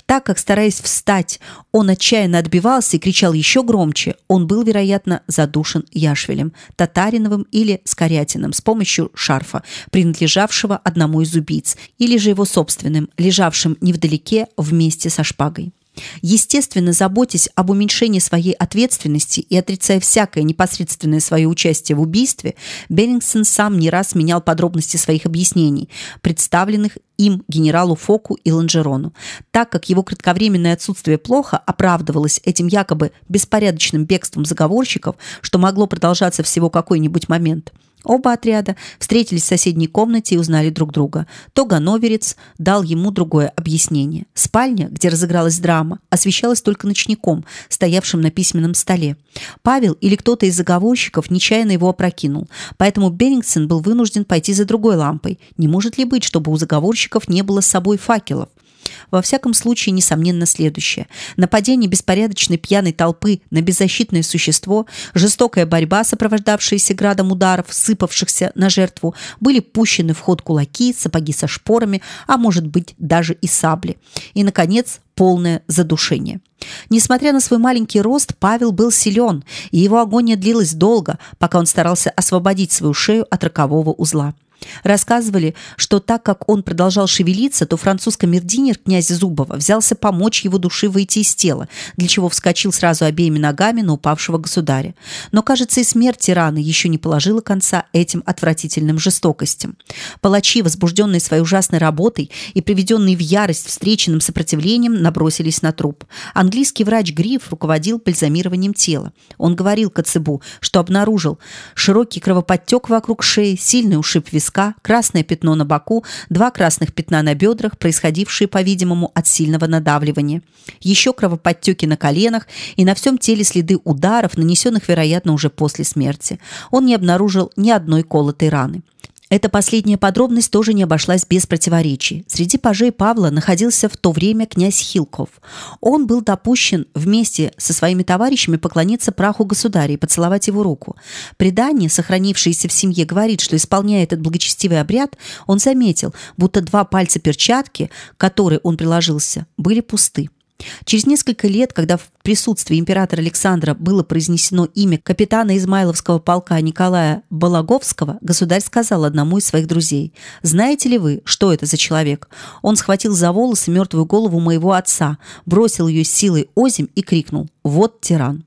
Так как, стараясь встать, он отчаянно отбивался и кричал еще громче, он был, вероятно, задушен Яшвелем, Татариновым или Скорятиным с помощью шарфа, принадлежавшего одному из убийц, или же его собственным, лежавшим невдалеке вместе со шпагой. Естественно, заботясь об уменьшении своей ответственности и отрицая всякое непосредственное свое участие в убийстве, Беллингсон сам не раз менял подробности своих объяснений, представленных им генералу Фоку и Ланжерону. Так как его кратковременное отсутствие плохо оправдывалось этим якобы беспорядочным бегством заговорщиков, что могло продолжаться всего какой-нибудь момент – Оба отряда встретились в соседней комнате и узнали друг друга. То Гановерец дал ему другое объяснение. Спальня, где разыгралась драма, освещалась только ночником, стоявшим на письменном столе. Павел или кто-то из заговорщиков нечаянно его опрокинул, поэтому Берингсон был вынужден пойти за другой лампой. Не может ли быть, чтобы у заговорщиков не было с собой факелов? Во всяком случае, несомненно, следующее. Нападение беспорядочной пьяной толпы на беззащитное существо, жестокая борьба, сопровождавшаяся градом ударов, сыпавшихся на жертву, были пущены в ход кулаки, сапоги со шпорами, а может быть даже и сабли. И, наконец, полное задушение. Несмотря на свой маленький рост, Павел был силен, и его агония длилась долго, пока он старался освободить свою шею от рокового узла. Рассказывали, что так как он продолжал шевелиться, то французский камердинер князь Зубова взялся помочь его душе выйти из тела, для чего вскочил сразу обеими ногами на упавшего государя. Но, кажется, и смерть тирана еще не положила конца этим отвратительным жестокостям. Палачи, возбужденные своей ужасной работой и приведенные в ярость встреченным сопротивлением, набросились на труп. Английский врач Гриф руководил бальзамированием тела. Он говорил Коцебу, что обнаружил широкий кровоподтек вокруг шеи, сильный ушиб виска, виска, красное пятно на боку, два красных пятна на бедрах, происходившие, по-видимому, от сильного надавливания. Еще кровоподтеки на коленах и на всем теле следы ударов, нанесенных, вероятно, уже после смерти. Он не обнаружил ни одной колотой раны. Эта последняя подробность тоже не обошлась без противоречий. Среди пажей Павла находился в то время князь Хилков. Он был допущен вместе со своими товарищами поклониться праху государя и поцеловать его руку. Предание, сохранившееся в семье, говорит, что, исполняя этот благочестивый обряд, он заметил, будто два пальца перчатки, к которой он приложился, были пусты. Через несколько лет, когда в присутствии императора Александра было произнесено имя капитана Измайловского полка Николая Балаговского, государь сказал одному из своих друзей, «Знаете ли вы, что это за человек? Он схватил за волосы мертвую голову моего отца, бросил ее силой озимь и крикнул «Вот тиран!»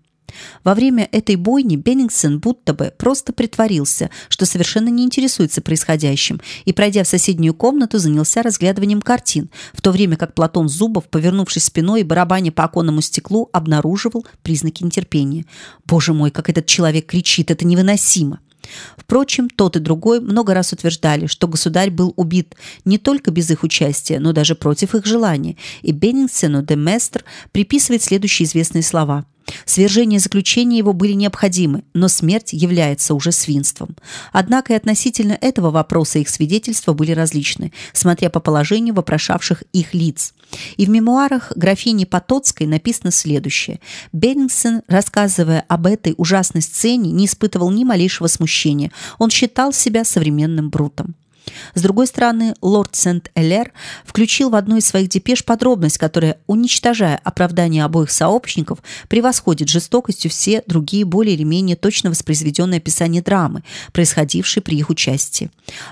Во время этой бойни Беннингсон будто бы просто притворился, что совершенно не интересуется происходящим, и, пройдя в соседнюю комнату, занялся разглядыванием картин, в то время как Платон Зубов, повернувшись спиной и барабаня по оконному стеклу, обнаруживал признаки нетерпения. «Боже мой, как этот человек кричит! Это невыносимо!» Впрочем, тот и другой много раз утверждали, что государь был убит не только без их участия, но даже против их желания, и Беннингсену де Местр приписывает следующие известные слова – Свержение заключения его были необходимы, но смерть является уже свинством. Однако и относительно этого вопроса их свидетельства были различны, смотря по положению вопрошавших их лиц. И в мемуарах графини Потоцкой написано следующее. Беннингсон, рассказывая об этой ужасной сцене, не испытывал ни малейшего смущения. Он считал себя современным брутом. С другой стороны, лорд Сент-Элер включил в одну из своих депеш подробность, которая, уничтожая оправдание обоих сообщников, превосходит жестокостью все другие более или менее точно воспроизведенные описания драмы, происходившей при их участии.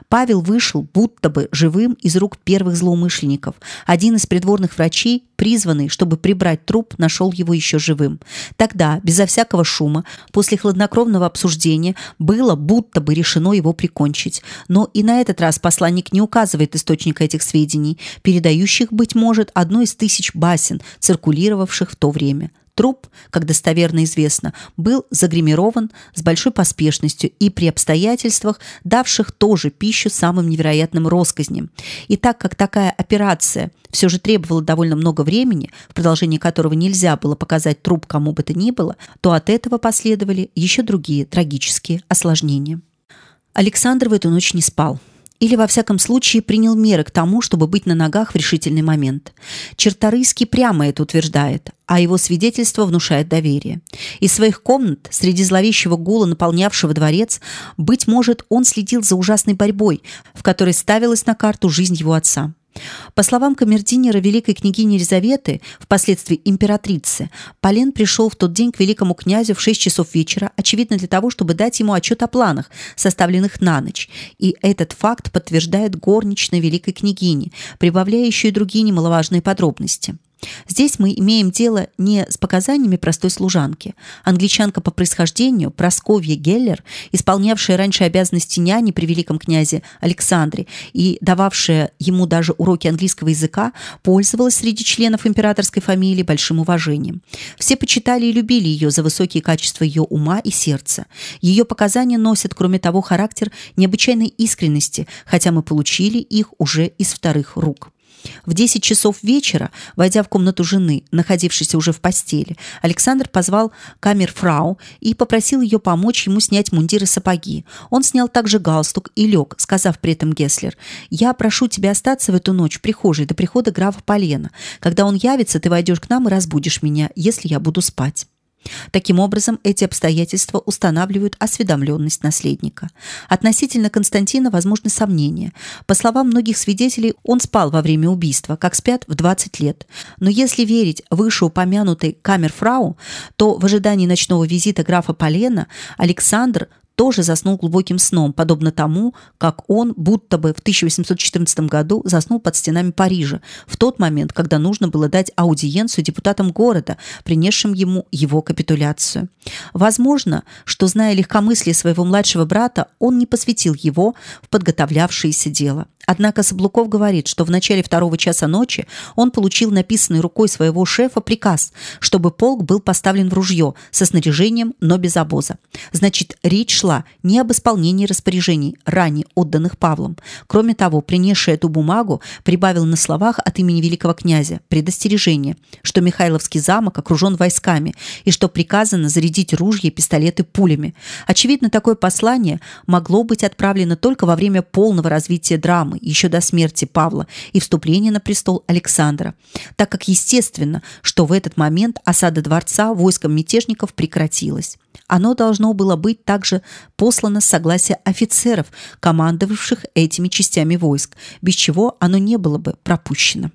Павел вышел будто бы живым из рук первых злоумышленников. Один из придворных врачей призванный, чтобы прибрать труп, нашел его еще живым. Тогда, безо всякого шума, после хладнокровного обсуждения, было будто бы решено его прикончить. Но и на этот раз посланник не указывает источника этих сведений, передающих, быть может, одну из тысяч басен, циркулировавших в то время. Труп, как достоверно известно, был загримирован с большой поспешностью и при обстоятельствах, давших тоже пищу самым невероятным россказням. И так как такая операция все же требовала довольно много времени, в продолжении которого нельзя было показать труп кому бы то ни было, то от этого последовали еще другие трагические осложнения. Александр в эту ночь не спал или, во всяком случае, принял меры к тому, чтобы быть на ногах в решительный момент. Черторыйский прямо это утверждает, а его свидетельство внушает доверие. Из своих комнат, среди зловещего гула, наполнявшего дворец, быть может, он следил за ужасной борьбой, в которой ставилась на карту жизнь его отца. По словам камердинера великой княгини Елизаветы, впоследствии императрицы, Полен пришел в тот день к великому князю в 6 часов вечера, очевидно для того, чтобы дать ему отчет о планах, составленных на ночь. И этот факт подтверждает горничная великой княгини, прибавляя еще и другие немаловажные подробности. Здесь мы имеем дело не с показаниями простой служанки. Англичанка по происхождению, Просковья Геллер, исполнявшая раньше обязанности няни при великом князе Александре и дававшая ему даже уроки английского языка, пользовалась среди членов императорской фамилии большим уважением. Все почитали и любили ее за высокие качества ее ума и сердца. Ее показания носят, кроме того, характер необычайной искренности, хотя мы получили их уже из вторых рук. В 10 часов вечера, войдя в комнату жены, находившейся уже в постели, Александр позвал камерфрау и попросил ее помочь ему снять мундир и сапоги. Он снял также галстук и лег, сказав при этом Гесслер, «Я прошу тебя остаться в эту ночь в прихожей до прихода графа Полена. Когда он явится, ты войдешь к нам и разбудишь меня, если я буду спать». Таким образом, эти обстоятельства устанавливают осведомленность наследника. Относительно Константина возможны сомнения. По словам многих свидетелей, он спал во время убийства, как спят в 20 лет. Но если верить вышеупомянутой камерфрау, то в ожидании ночного визита графа Полена Александр тоже заснул глубоким сном, подобно тому, как он будто бы в 1814 году заснул под стенами Парижа, в тот момент, когда нужно было дать аудиенцию депутатам города, принесшим ему его капитуляцию. Возможно, что, зная легкомыслие своего младшего брата, он не посвятил его в подготовлявшееся дело. Однако Соблуков говорит, что в начале второго часа ночи он получил написанный рукой своего шефа приказ, чтобы полк был поставлен в ружье со снаряжением, но без обоза. Значит, речь шла не об исполнении распоряжений, ранее отданных Павлом. Кроме того, принесший эту бумагу прибавил на словах от имени великого князя предостережение, что Михайловский замок окружен войсками и что приказано зарядить ружья и пистолеты пулями. Очевидно, такое послание могло быть отправлено только во время полного развития драмы, еще до смерти Павла и вступления на престол Александра, так как естественно, что в этот момент осада дворца войском мятежников прекратилась. Оно должно было быть также послано с согласия офицеров, командовавших этими частями войск, без чего оно не было бы пропущено.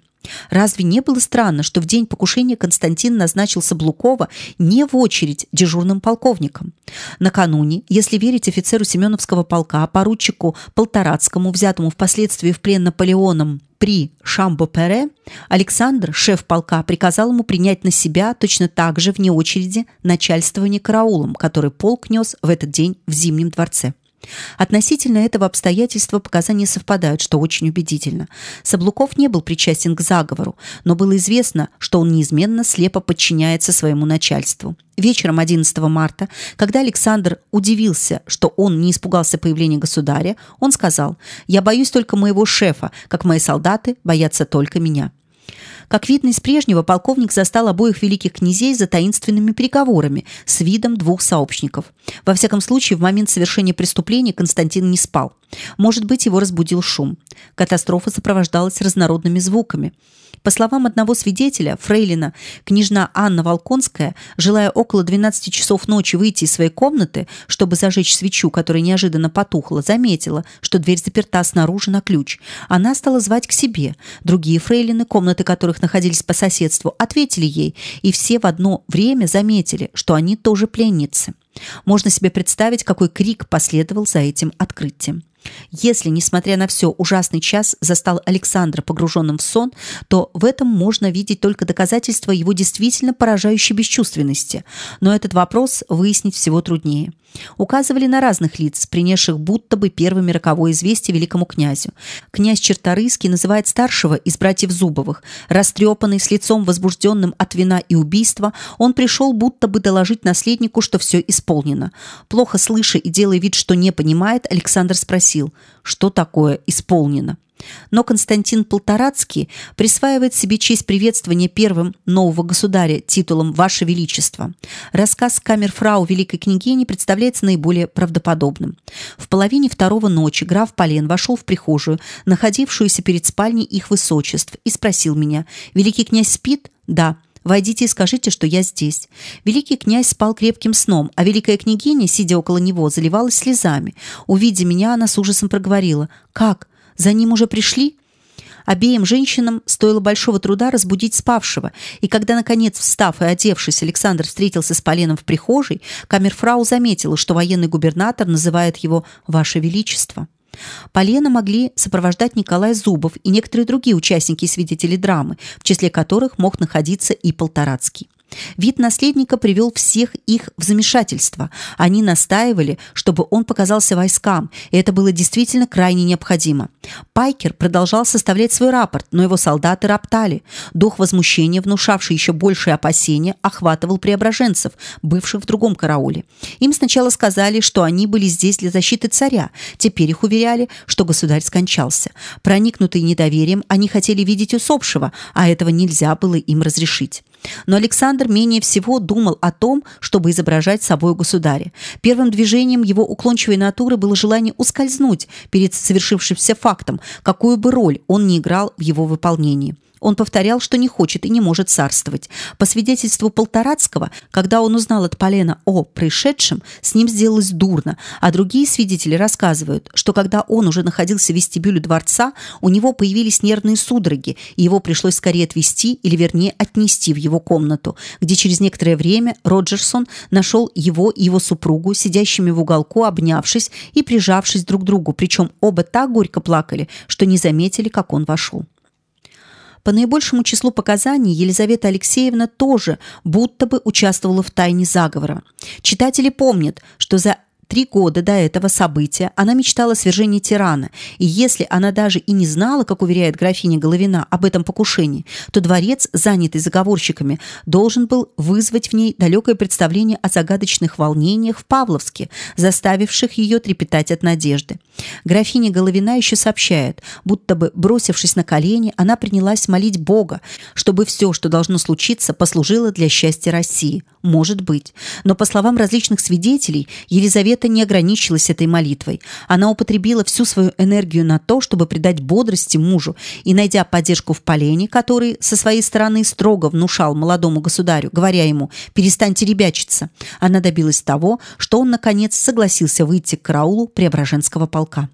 Разве не было странно, что в день покушения Константин назначил Саблукова не в очередь дежурным полковником? Накануне, если верить офицеру Семеновского полка, поручику Полторацкому, взятому впоследствии в плен Наполеоном при Шамбо-Пере, Александр, шеф полка, приказал ему принять на себя точно так же вне очереди начальствование караулом, который полк нес в этот день в Зимнем дворце. Относительно этого обстоятельства показания совпадают, что очень убедительно. Саблуков не был причастен к заговору, но было известно, что он неизменно слепо подчиняется своему начальству. Вечером 11 марта, когда Александр удивился, что он не испугался появления государя, он сказал: "Я боюсь только моего шефа, как мои солдаты боятся только меня". Как видно из прежнего, полковник застал обоих великих князей за таинственными переговорами с видом двух сообщников. Во всяком случае, в момент совершения преступления Константин не спал. Может быть, его разбудил шум. Катастрофа сопровождалась разнородными звуками. По словам одного свидетеля, Фрейлина, княжна Анна Волконская, желая около 12 часов ночи выйти из своей комнаты, чтобы зажечь свечу, которая неожиданно потухла, заметила, что дверь заперта снаружи на ключ. Она стала звать к себе. Другие фрейлины, комнаты которых находились по соседству, ответили ей, и все в одно время заметили, что они тоже пленницы. Можно себе представить, какой крик последовал за этим открытием. Если, несмотря на все, ужасный час застал Александра погруженным в сон, то в этом можно видеть только доказательство его действительно поражающей бесчувственности. Но этот вопрос выяснить всего труднее. Указывали на разных лиц, принесших будто бы первыми роковое известие великому князю. Князь Черторийский называет старшего из братьев Зубовых. Растрепанный, с лицом возбужденным от вина и убийства, он пришел будто бы доложить наследнику, что все исполнено. Плохо слыша и делая вид, что не понимает, Александр спросил, что такое исполнено. Но Константин Полторацкий присваивает себе честь приветствования первым нового государя титулом «Ваше Величество». Рассказ камерфрау Великой княгини представляется наиболее правдоподобным. В половине второго ночи граф Полен вошел в прихожую, находившуюся перед спальней их высочеств, и спросил меня «Великий князь спит?» «Да». Войдите и скажите, что я здесь. Великий князь спал крепким сном, а великая княгиня, сидя около него, заливалась слезами. Увидя меня, она с ужасом проговорила: "Как? За ним уже пришли? Обеим женщинам стоило большого труда разбудить спавшего, и когда наконец, встав и одевшись, Александр встретился с Поленом в прихожей, камерфрау заметила, что военный губернатор называет его ваше величество. Полена могли сопровождать Николай Зубов и некоторые другие участники и свидетели драмы, в числе которых мог находиться и Полторацкий. Вид наследника привел всех их в замешательство. Они настаивали, чтобы он показался войскам, и это было действительно крайне необходимо. Пайкер продолжал составлять свой рапорт, но его солдаты роптали. Дух возмущения, внушавший еще большее опасения, охватывал преображенцев, бывших в другом карауле. Им сначала сказали, что они были здесь для защиты царя. Теперь их уверяли, что государь скончался. Проникнутые недоверием, они хотели видеть усопшего, а этого нельзя было им разрешить. Но Александр менее всего думал о том, чтобы изображать собой государя. Первым движением его уклончивой натуры было желание ускользнуть перед совершившимся фактом, какую бы роль он ни играл в его выполнении. Он повторял, что не хочет и не может царствовать. По свидетельству Полторацкого, когда он узнал от Полена о происшедшем, с ним сделалось дурно, а другие свидетели рассказывают, что когда он уже находился в вестибюле дворца, у него появились нервные судороги, и его пришлось скорее отвезти или, вернее, отнести в его комнату, где через некоторое время Роджерсон нашел его и его супругу, сидящими в уголку, обнявшись и прижавшись друг к другу, причем оба так горько плакали, что не заметили, как он вошел. По наибольшему числу показаний Елизавета Алексеевна тоже будто бы участвовала в тайне заговора. Читатели помнят, что за Три года до этого события она мечтала о свержении тирана, и если она даже и не знала, как уверяет графиня Головина, об этом покушении, то дворец, занятый заговорщиками, должен был вызвать в ней далекое представление о загадочных волнениях в Павловске, заставивших ее трепетать от надежды. Графиня Головина еще сообщает, будто бы, бросившись на колени, она принялась молить Бога, чтобы все, что должно случиться, послужило для счастья России. Может быть. Но, по словам различных свидетелей, Елизавета не ограничилась этой молитвой. Она употребила всю свою энергию на то, чтобы придать бодрости мужу и, найдя поддержку в Полене, который со своей стороны строго внушал молодому государю, говоря ему «перестаньте ребячиться», она добилась того, что он, наконец, согласился выйти к караулу Преображенского полка.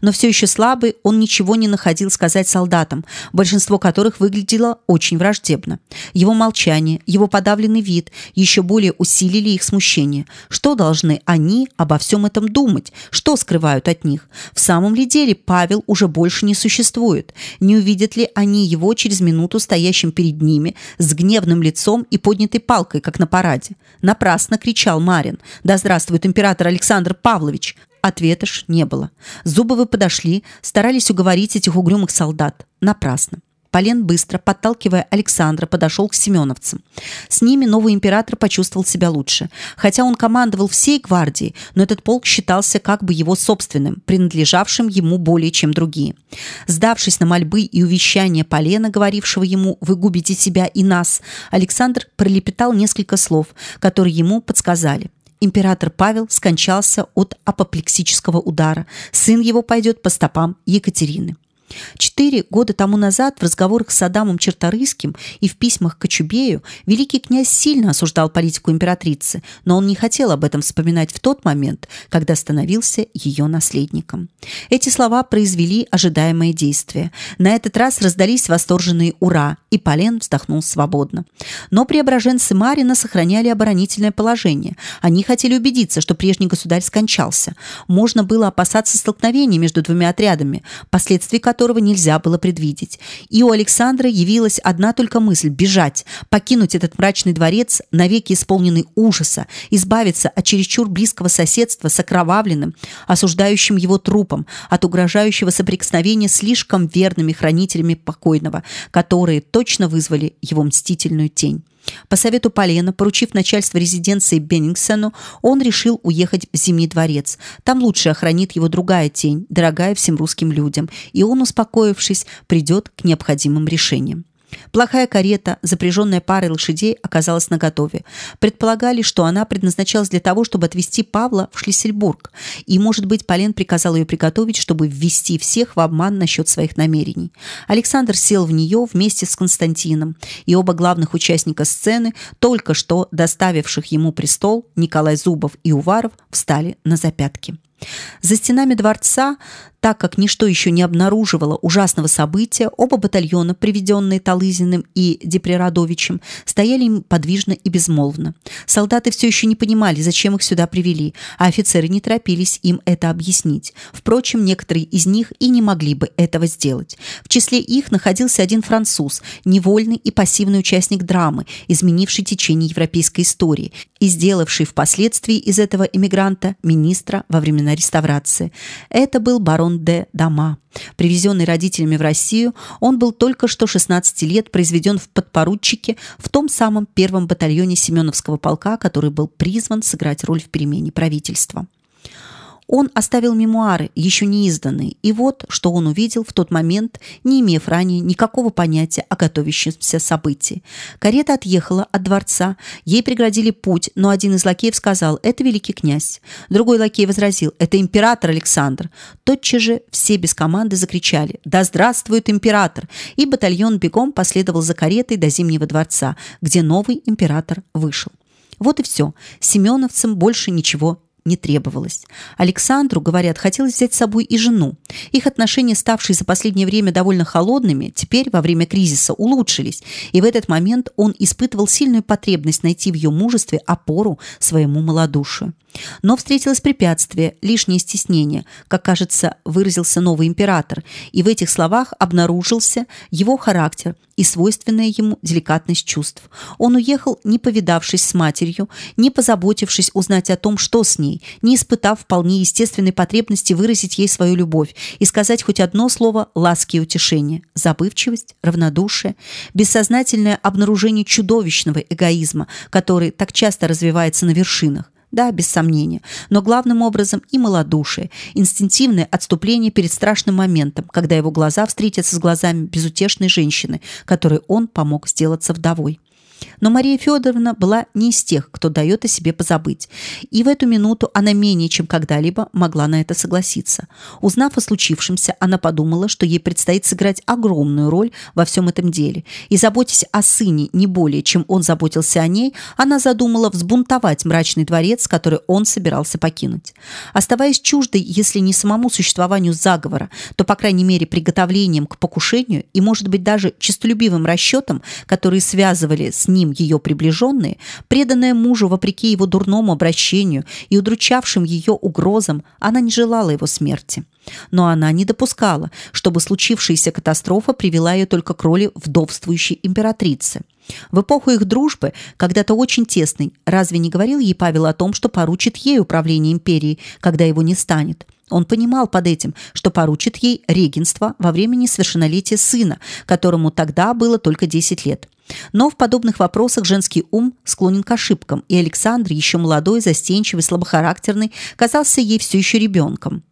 Но все еще слабый, он ничего не находил сказать солдатам, большинство которых выглядело очень враждебно. Его молчание, его подавленный вид еще более усилили их смущение. Что должны они обо всем этом думать? Что скрывают от них? В самом ли деле Павел уже больше не существует? Не увидят ли они его через минуту стоящим перед ними с гневным лицом и поднятой палкой, как на параде? Напрасно кричал Марин. «Да здравствует император Александр Павлович!» Ответа ж не было. Зубовы подошли, старались уговорить этих угрюмых солдат. Напрасно. Полен быстро, подталкивая Александра, подошел к семеновцам. С ними новый император почувствовал себя лучше. Хотя он командовал всей гвардией, но этот полк считался как бы его собственным, принадлежавшим ему более чем другие. Сдавшись на мольбы и увещания Полена, говорившего ему «Вы губите себя и нас», Александр пролепетал несколько слов, которые ему подсказали. Император Павел скончался от апоплексического удара. Сын его пойдет по стопам Екатерины. Четыре года тому назад в разговорах с Адамом Черторийским и в письмах к Кочубею великий князь сильно осуждал политику императрицы, но он не хотел об этом вспоминать в тот момент, когда становился ее наследником. Эти слова произвели ожидаемое действие. На этот раз раздались восторженные «Ура!» и Полен вздохнул свободно. Но преображенцы Марина сохраняли оборонительное положение. Они хотели убедиться, что прежний государь скончался. Можно было опасаться столкновений между двумя отрядами, последствий которых которого нельзя было предвидеть. И у Александра явилась одна только мысль – бежать, покинуть этот мрачный дворец, навеки исполненный ужаса, избавиться от чересчур близкого соседства с окровавленным, осуждающим его трупом, от угрожающего соприкосновения слишком верными хранителями покойного, которые точно вызвали его мстительную тень. По совету Полена, поручив начальство резиденции Беннингсену, он решил уехать в Зимний дворец. Там лучше охранит его другая тень, дорогая всем русским людям, и он, успокоившись, придет к необходимым решениям. Плохая карета, запряженная парой лошадей, оказалась наготове. Предполагали, что она предназначалась для того, чтобы отвезти Павла в Шлиссельбург. И, может быть, Полен приказал ее приготовить, чтобы ввести всех в обман насчет своих намерений. Александр сел в нее вместе с Константином, и оба главных участника сцены, только что доставивших ему престол, Николай Зубов и Уваров, встали на запятки. За стенами дворца, так как ничто еще не обнаруживало ужасного события, оба батальона, приведенные Талызиным и Деприродовичем, стояли подвижно и безмолвно. Солдаты все еще не понимали, зачем их сюда привели, а офицеры не торопились им это объяснить. Впрочем, некоторые из них и не могли бы этого сделать. В числе их находился один француз, невольный и пассивный участник драмы, изменивший течение европейской истории и сделавший впоследствии из этого эмигранта министра во времена реставрации. Это был барон де Дама. Привезенный родителями в Россию, он был только что 16 лет произведен в подпоручике в том самом первом батальоне Семеновского полка, который был призван сыграть роль в перемене правительства. Он оставил мемуары, еще не изданные, и вот, что он увидел в тот момент, не имев ранее никакого понятия о готовящемся событии. Карета отъехала от дворца, ей преградили путь, но один из лакеев сказал «это великий князь». Другой лакей возразил «это император Александр». Тотчас же все без команды закричали «да здравствует император!» и батальон бегом последовал за каретой до Зимнего дворца, где новый император вышел. Вот и все. Семеновцам больше ничего не требовалось. Александру, говорят, хотелось взять с собой и жену. Их отношения, ставшие за последнее время довольно холодными, теперь во время кризиса улучшились, и в этот момент он испытывал сильную потребность найти в ее мужестве опору своему малодушию. Но встретилось препятствие, лишнее стеснение, как кажется, выразился новый император, и в этих словах обнаружился его характер и свойственная ему деликатность чувств. Он уехал, не повидавшись с матерью, не позаботившись узнать о том, что с ней, не испытав вполне естественной потребности выразить ей свою любовь и сказать хоть одно слово ласки и утешения. Забывчивость, равнодушие, бессознательное обнаружение чудовищного эгоизма, который так часто развивается на вершинах. Да, без сомнения. Но главным образом и малодушие, инстинктивное отступление перед страшным моментом, когда его глаза встретятся с глазами безутешной женщины, которой он помог сделаться вдовой. Но Мария Федоровна была не из тех, кто дает о себе позабыть. И в эту минуту она менее чем когда-либо могла на это согласиться. Узнав о случившемся, она подумала, что ей предстоит сыграть огромную роль во всем этом деле. И заботясь о сыне не более, чем он заботился о ней, она задумала взбунтовать мрачный дворец, который он собирался покинуть. Оставаясь чуждой, если не самому существованию заговора, то, по крайней мере, приготовлением к покушению и, может быть, даже честолюбивым расчетом, которые связывали с ним ее приближенные, преданная мужу вопреки его дурному обращению и удручавшим ее угрозам, она не желала его смерти. Но она не допускала, чтобы случившаяся катастрофа привела ее только к роли вдовствующей императрицы. В эпоху их дружбы, когда-то очень тесной, разве не говорил ей Павел о том, что поручит ей управление империей, когда его не станет? Он понимал под этим, что поручит ей регенство во время несовершеннолетия сына, которому тогда было только 10 лет. Но в подобных вопросах женский ум склонен к ошибкам, и Александр, еще молодой, застенчивый, слабохарактерный, казался ей все еще ребенком.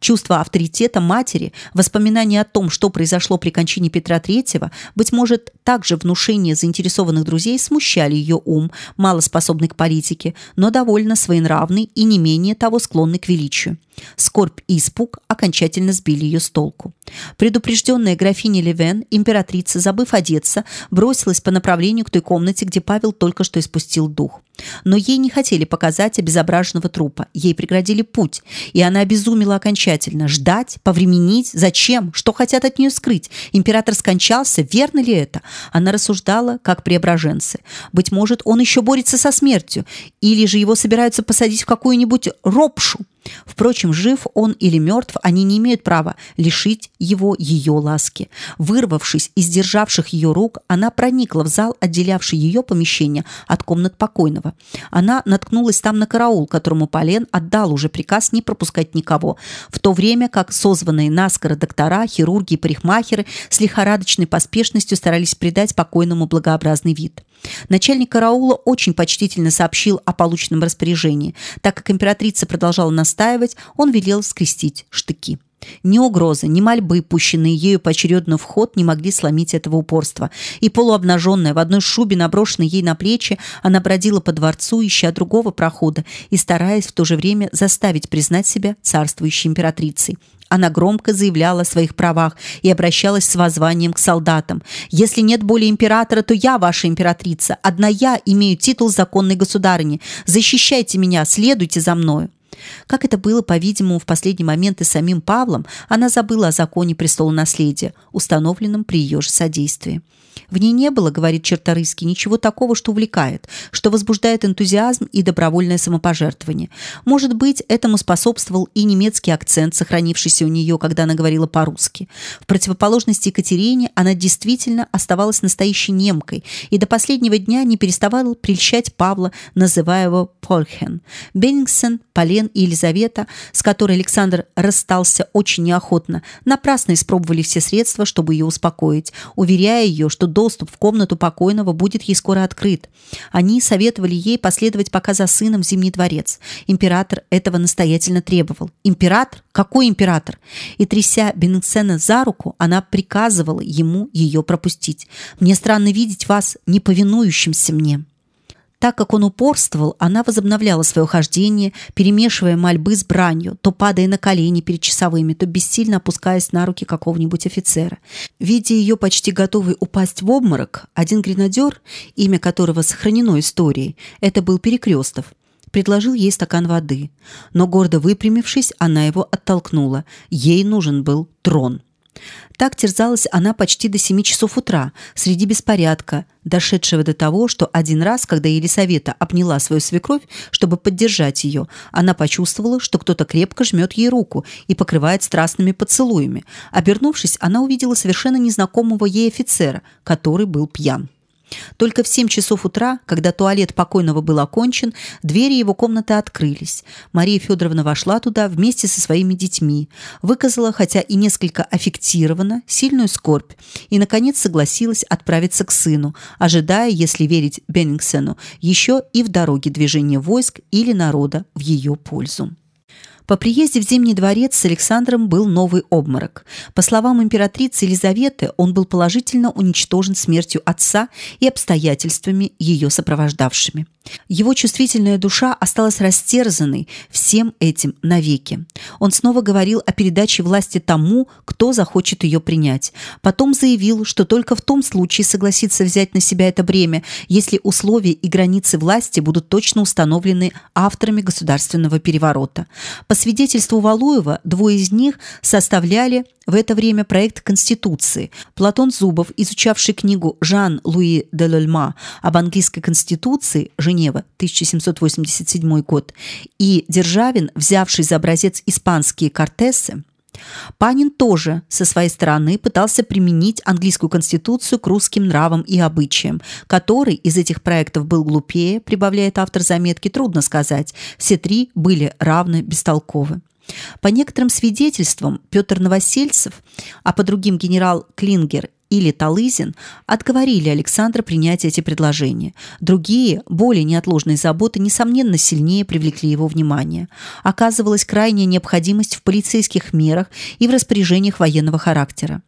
Чувство авторитета матери, воспоминания о том, что произошло при кончине Петра III, быть может, также внушение заинтересованных друзей смущали ее ум, малоспособный к политике, но довольно своенравный и не менее того склонный к величию. Скорбь и испуг окончательно сбили ее с толку. Предупрежденная графиня Левен, императрица, забыв одеться, бросилась по направлению к той комнате, где Павел только что испустил дух. Но ей не хотели показать обезображенного трупа. Ей преградили путь, и она обезумела окончательно. Ждать? Повременить? Зачем? Что хотят от нее скрыть? Император скончался? Верно ли это? Она рассуждала, как преображенцы. Быть может, он еще борется со смертью, или же его собираются посадить в какую-нибудь ропшу. Впрочем, жив он или мертв, они не имеют права лишить его ее ласки. Вырвавшись из державших ее рук, она проникла в зал, отделявший ее помещение от комнат покойного. Она наткнулась там на караул, которому Полен отдал уже приказ не пропускать никого, в то время как созванные наскоро доктора, хирурги и парикмахеры с лихорадочной поспешностью старались придать покойному благообразный вид. Начальник караула очень почтительно сообщил о полученном распоряжении. Так как императрица продолжала настаивать, он велел скрестить штыки. Ни угрозы, ни мольбы, пущенные ею поочередно в ход, не могли сломить этого упорства. И полуобнаженная, в одной шубе, наброшенной ей на плечи, она бродила по дворцу, ища другого прохода и стараясь в то же время заставить признать себя царствующей императрицей. Она громко заявляла о своих правах и обращалась с воззванием к солдатам. «Если нет более императора, то я ваша императрица. Одна я имею титул законной государыни. Защищайте меня, следуйте за мною». Как это было, по-видимому, в последний момент и самим Павлом, она забыла о законе престола наследия, установленном при ее же содействии. В ней не было, говорит Черторыйский, ничего такого, что увлекает, что возбуждает энтузиазм и добровольное самопожертвование. Может быть, этому способствовал и немецкий акцент, сохранившийся у нее, когда она говорила по-русски. В противоположности Екатерине она действительно оставалась настоящей немкой и до последнего дня не переставала прельщать Павла, называя его Польхен. Беннингсен, Полен и Елизавета, с которой Александр расстался очень неохотно, напрасно испробовали все средства, чтобы ее успокоить, уверяя ее, что до доступ в комнату покойного будет ей скоро открыт. Они советовали ей последовать пока за сыном в Зимний дворец. Император этого настоятельно требовал. Император? Какой император? И тряся Бенксена за руку, она приказывала ему ее пропустить. Мне странно видеть вас неповинующимся мне. Так как он упорствовал, она возобновляла свое хождение, перемешивая мольбы с бранью, то падая на колени перед часовыми, то бессильно опускаясь на руки какого-нибудь офицера. Видя ее почти готовой упасть в обморок, один гренадер, имя которого сохранено историей, это был Перекрестов, предложил ей стакан воды. Но гордо выпрямившись, она его оттолкнула. Ей нужен был трон. Так терзалась она почти до семи часов утра, среди беспорядка, дошедшего до того, что один раз, когда Елисавета обняла свою свекровь, чтобы поддержать ее, она почувствовала, что кто-то крепко жмет ей руку и покрывает страстными поцелуями. Обернувшись, она увидела совершенно незнакомого ей офицера, который был пьян. Только в семь часов утра, когда туалет покойного был окончен, двери его комнаты открылись. Мария Федоровна вошла туда вместе со своими детьми, выказала, хотя и несколько аффектированно, сильную скорбь и, наконец, согласилась отправиться к сыну, ожидая, если верить Беннингсену, еще и в дороге движения войск или народа в ее пользу. По приезде в Зимний дворец с Александром был новый обморок. По словам императрицы Елизаветы, он был положительно уничтожен смертью отца и обстоятельствами ее сопровождавшими. Его чувствительная душа осталась растерзанной всем этим навеки. Он снова говорил о передаче власти тому, кто захочет ее принять. Потом заявил, что только в том случае согласится взять на себя это бремя, если условия и границы власти будут точно установлены авторами государственного переворота. По свидетельству Валуева, двое из них составляли в это время проект Конституции. Платон Зубов, изучавший книгу Жан-Луи де Лольма об английской Конституции Женева, 1787 год, и Державин, взявший за образец испанские кортесы, Панин тоже со своей стороны пытался применить английскую конституцию к русским нравам и обычаям. Который из этих проектов был глупее, прибавляет автор заметки, трудно сказать. Все три были равны бестолковы. По некоторым свидетельствам Петр Новосельцев, а по другим генерал Клингер или Талызин отговорили Александра принять эти предложения. Другие, более неотложные заботы, несомненно, сильнее привлекли его внимание. Оказывалась крайняя необходимость в полицейских мерах и в распоряжениях военного характера.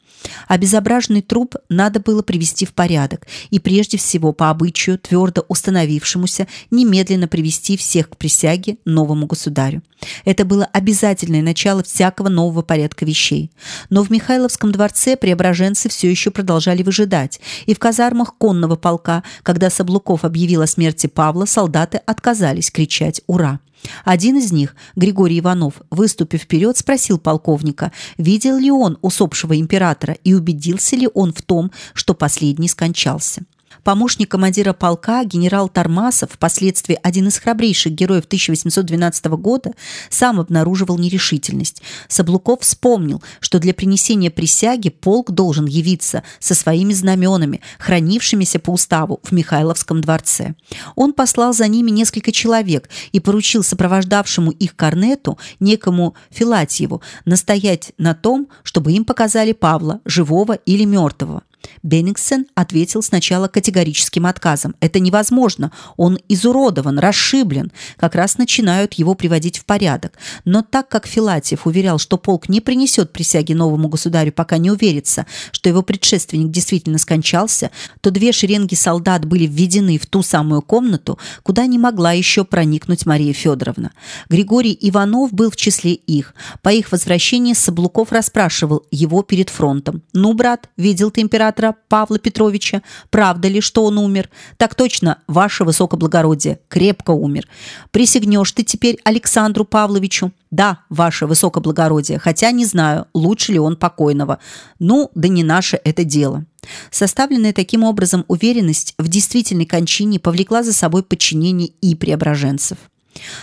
Обезображенный труп надо было привести в порядок и прежде всего по обычаю, твердо установившемуся, немедленно привести всех к присяге новому государю. Это было обязательное начало всякого нового порядка вещей. Но в Михайловском дворце преображенцы все еще продолжали выжидать, и в казармах конного полка, когда Соблуков объявил о смерти Павла, солдаты отказались кричать «Ура!». Один из них, Григорий Иванов, выступив вперед, спросил полковника, видел ли он усопшего императора и убедился ли он в том, что последний скончался. Помощник командира полка генерал Тармасов, впоследствии один из храбрейших героев 1812 года, сам обнаруживал нерешительность. Соблуков вспомнил, что для принесения присяги полк должен явиться со своими знаменами, хранившимися по уставу в Михайловском дворце. Он послал за ними несколько человек и поручил сопровождавшему их корнету, некому Филатьеву, настоять на том, чтобы им показали Павла, живого или мертвого. Беннингсен ответил сначала категорическим отказом. Это невозможно. Он изуродован, расшиблен. Как раз начинают его приводить в порядок. Но так как Филатьев уверял, что полк не принесет присяги новому государю, пока не уверится, что его предшественник действительно скончался, то две шеренги солдат были введены в ту самую комнату, куда не могла еще проникнуть Мария Федоровна. Григорий Иванов был в числе их. По их возвращении Соблуков расспрашивал его перед фронтом. «Ну, брат, видел ты императора императора Павла Петровича. Правда ли, что он умер? Так точно, ваше высокоблагородие, крепко умер. Присягнешь ты теперь Александру Павловичу? Да, ваше высокоблагородие, хотя не знаю, лучше ли он покойного. Ну, да не наше это дело. Составленная таким образом уверенность в действительной кончине повлекла за собой подчинение и преображенцев.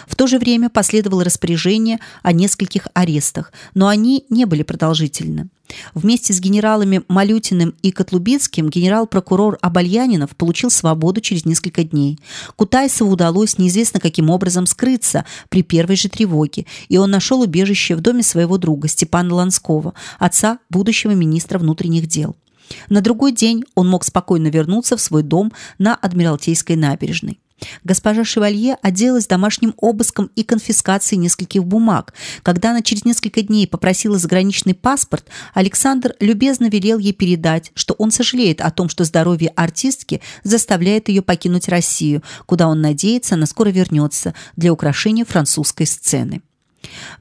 В то же время последовало распоряжение о нескольких арестах, но они не были продолжительны. Вместе с генералами Малютиным и Котлубецким генерал-прокурор Абальянинов получил свободу через несколько дней. Кутайсову удалось неизвестно каким образом скрыться при первой же тревоге, и он нашел убежище в доме своего друга Степана Ланского, отца будущего министра внутренних дел. На другой день он мог спокойно вернуться в свой дом на Адмиралтейской набережной. Госпожа Шевалье оделась домашним обыском и конфискацией нескольких бумаг. Когда она через несколько дней попросила заграничный паспорт, Александр любезно велел ей передать, что он сожалеет о том, что здоровье артистки заставляет ее покинуть Россию, куда он надеется, она скоро вернется для украшения французской сцены.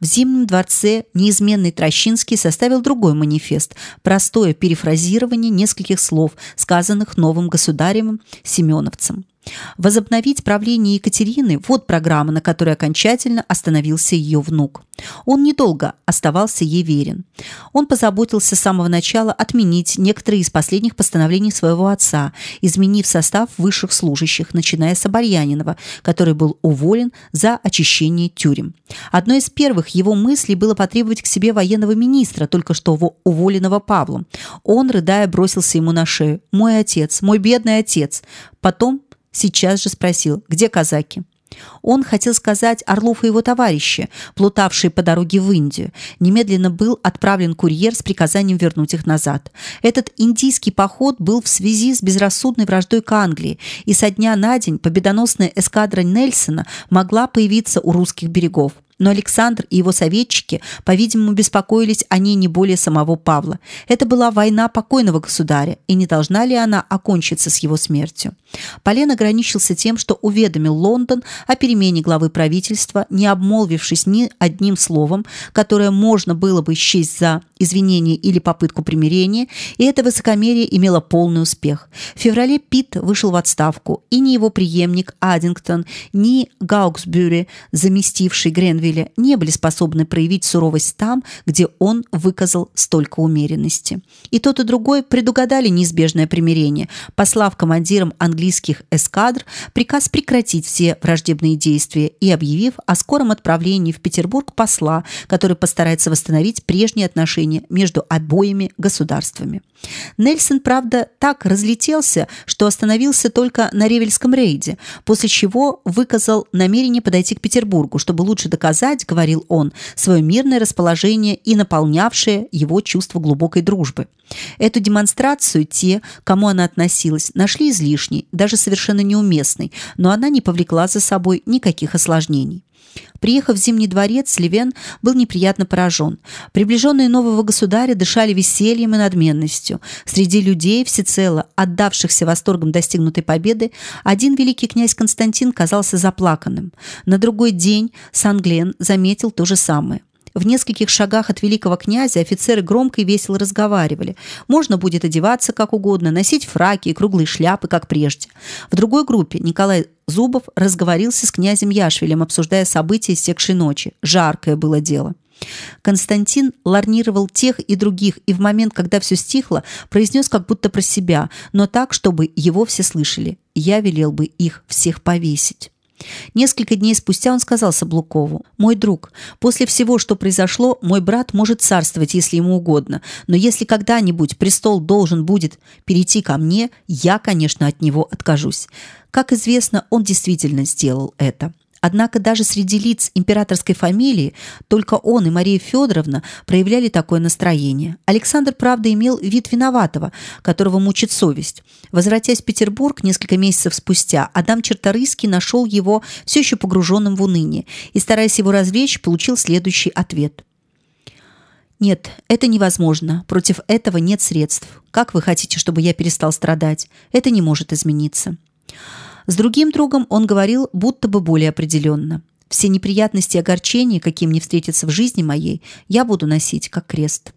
В Зимнем дворце неизменный Трощинский составил другой манифест, простое перефразирование нескольких слов, сказанных новым государем Семеновцем. Возобновить правление Екатерины – вот программа, на которой окончательно остановился ее внук. Он недолго оставался ей верен. Он позаботился с самого начала отменить некоторые из последних постановлений своего отца, изменив состав высших служащих, начиная с Оборьянинова, который был уволен за очищение тюрем. Одной из первых его мыслей было потребовать к себе военного министра, только что уволенного Павлом. Он, рыдая, бросился ему на шею. «Мой отец, мой бедный отец!» Потом сейчас же спросил, где казаки. Он хотел сказать Орлов и его товарищи, плутавшие по дороге в Индию. Немедленно был отправлен курьер с приказанием вернуть их назад. Этот индийский поход был в связи с безрассудной враждой к Англии, и со дня на день победоносная эскадра Нельсона могла появиться у русских берегов но Александр и его советчики, по-видимому, беспокоились о ней не более самого Павла. Это была война покойного государя, и не должна ли она окончиться с его смертью? Полен ограничился тем, что уведомил Лондон о перемене главы правительства, не обмолвившись ни одним словом, которое можно было бы счесть за извинение или попытку примирения, и это высокомерие имело полный успех. В феврале Питт вышел в отставку, и ни его преемник Аддингтон, ни Гауксбюри, заместивший Гренвилля, не были способны проявить суровость там, где он выказал столько умеренности. И тот и другой предугадали неизбежное примирение, послав командирам английских эскадр приказ прекратить все враждебные действия и объявив о скором отправлении в Петербург посла, который постарается восстановить прежние отношения отношения между обоими государствами. Нельсон, правда, так разлетелся, что остановился только на Ревельском рейде, после чего выказал намерение подойти к Петербургу, чтобы лучше доказать, говорил он, свое мирное расположение и наполнявшее его чувство глубокой дружбы. Эту демонстрацию те, кому она относилась, нашли излишней, даже совершенно неуместной, но она не повлекла за собой никаких осложнений. Приехав в Зимний дворец, Левен был неприятно поражен. Приближенные нового государя дышали весельем и надменностью. Среди людей, всецело отдавшихся восторгом достигнутой победы, один великий князь Константин казался заплаканным. На другой день Санглен заметил то же самое. В нескольких шагах от великого князя офицеры громко и весело разговаривали. Можно будет одеваться как угодно, носить фраки и круглые шляпы, как прежде. В другой группе Николай Зубов разговорился с князем Яшвилем, обсуждая события истекшей ночи. Жаркое было дело. Константин ларнировал тех и других и в момент, когда все стихло, произнес как будто про себя, но так, чтобы его все слышали. Я велел бы их всех повесить. Несколько дней спустя он сказал Саблукову, «Мой друг, после всего, что произошло, мой брат может царствовать, если ему угодно, но если когда-нибудь престол должен будет перейти ко мне, я, конечно, от него откажусь». Как известно, он действительно сделал это. Однако даже среди лиц императорской фамилии только он и Мария Федоровна проявляли такое настроение. Александр, правда, имел вид виноватого, которого мучит совесть. Возвратясь в Петербург несколько месяцев спустя, Адам Черторийский нашел его все еще погруженным в уныние и, стараясь его развлечь, получил следующий ответ. «Нет, это невозможно. Против этого нет средств. Как вы хотите, чтобы я перестал страдать? Это не может измениться». С другим другом он говорил будто бы более определенно. Все неприятности и огорчения, какие мне встретятся в жизни моей, я буду носить как крест.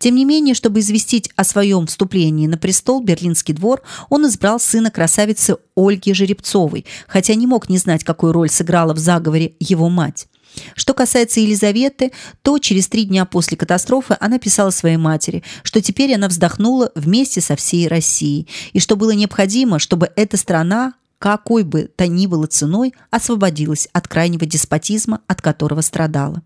Тем не менее, чтобы известить о своем вступлении на престол Берлинский двор, он избрал сына красавицы Ольги Жеребцовой, хотя не мог не знать, какую роль сыграла в заговоре его мать. Что касается Елизаветы, то через три дня после катастрофы она писала своей матери, что теперь она вздохнула вместе со всей Россией, и что было необходимо, чтобы эта страна, какой бы то ни было ценой, освободилась от крайнего деспотизма, от которого страдала.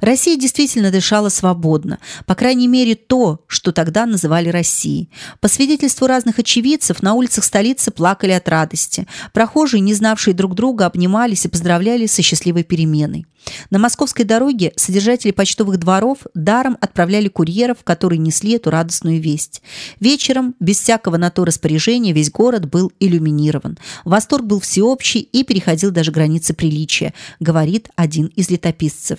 Россия действительно дышала свободно, по крайней мере то, что тогда называли Россией. По свидетельству разных очевидцев, на улицах столицы плакали от радости. Прохожие, не знавшие друг друга, обнимались и поздравляли со счастливой переменой. На московской дороге содержатели почтовых дворов даром отправляли курьеров, которые несли эту радостную весть. Вечером, без всякого на то распоряжения, весь город был иллюминирован. Восторг был всеобщий и переходил даже границы приличия, говорит один из летописцев.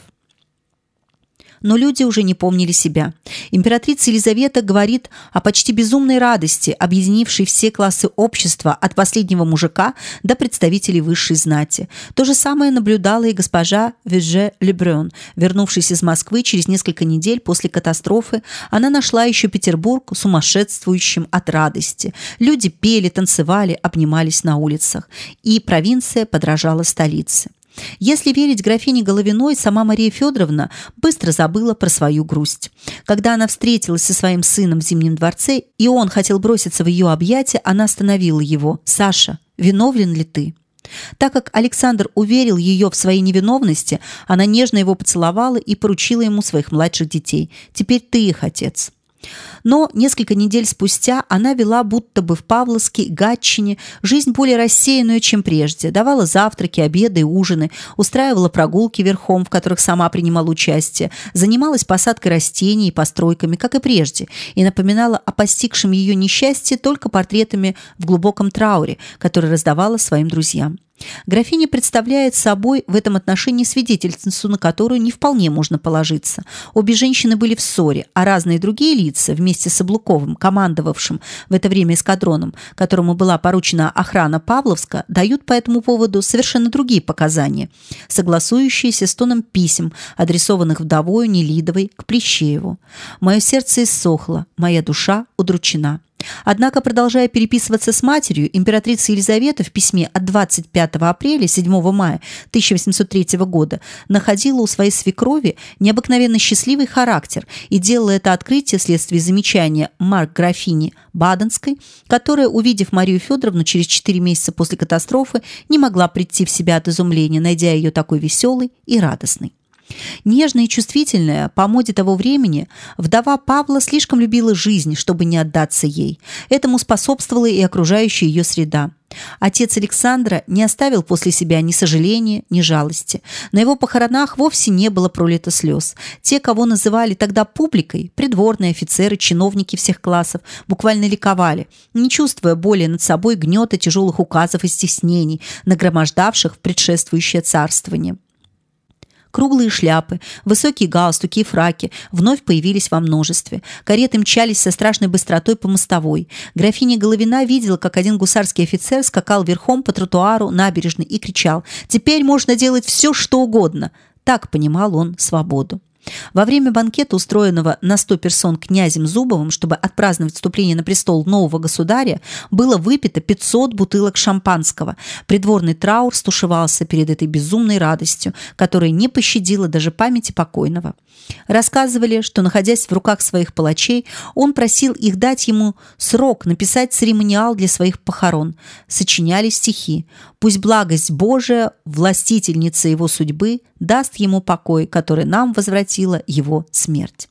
Но люди уже не помнили себя. Императрица Елизавета говорит о почти безумной радости, объединившей все классы общества, от последнего мужика до представителей высшей знати. То же самое наблюдала и госпожа Веже Лебрен. Вернувшись из Москвы через несколько недель после катастрофы, она нашла еще Петербург сумасшествующим от радости. Люди пели, танцевали, обнимались на улицах. И провинция подражала столице. Если верить графине Головиной, сама Мария Федоровна быстро забыла про свою грусть. Когда она встретилась со своим сыном в Зимнем дворце, и он хотел броситься в ее объятия, она остановила его. «Саша, виновен ли ты?» Так как Александр уверил ее в своей невиновности, она нежно его поцеловала и поручила ему своих младших детей. «Теперь ты их отец». Но несколько недель спустя она вела будто бы в Павловске, Гатчине жизнь более рассеянную, чем прежде, давала завтраки, обеды и ужины, устраивала прогулки верхом, в которых сама принимала участие, занималась посадкой растений и постройками, как и прежде, и напоминала о постигшем ее несчастье только портретами в глубоком трауре, которые раздавала своим друзьям. Графиня представляет собой в этом отношении свидетельницу, на которую не вполне можно положиться. Обе женщины были в ссоре, а разные другие лица, вместе с Облуковым, командовавшим в это время эскадроном, которому была поручена охрана Павловска, дают по этому поводу совершенно другие показания, согласующиеся с тоном писем, адресованных вдовою Нелидовой к Плещееву. «Мое сердце иссохло, моя душа удручена». Однако, продолжая переписываться с матерью, императрица Елизавета в письме от 25 апреля 7 мая 1803 года находила у своей свекрови необыкновенно счастливый характер и делала это открытие вследствие замечания Марк графини Баденской, которая, увидев Марию Федоровну через 4 месяца после катастрофы, не могла прийти в себя от изумления, найдя ее такой веселой и радостной. Нежная и чувствительная, по моде того времени, вдова Павла слишком любила жизнь, чтобы не отдаться ей. Этому способствовала и окружающая ее среда. Отец Александра не оставил после себя ни сожаления, ни жалости. На его похоронах вовсе не было пролито слез. Те, кого называли тогда публикой, придворные офицеры, чиновники всех классов, буквально ликовали, не чувствуя более над собой гнета тяжелых указов и стеснений, нагромождавших предшествующее царствование. Круглые шляпы, высокие галстуки и фраки вновь появились во множестве. Кареты мчались со страшной быстротой по мостовой. Графиня Головина видела, как один гусарский офицер скакал верхом по тротуару набережной и кричал «Теперь можно делать все, что угодно!» Так понимал он свободу. Во время банкета, устроенного на 100 персон князем Зубовым, чтобы отпраздновать вступление на престол нового государя, было выпито 500 бутылок шампанского. Придворный траур стушевался перед этой безумной радостью, которая не пощадила даже памяти покойного. Рассказывали, что, находясь в руках своих палачей, он просил их дать ему срок написать церемониал для своих похорон. Сочиняли стихи. «Пусть благость Божия, властительница его судьбы, даст ему покой, который нам возвратила его смерть».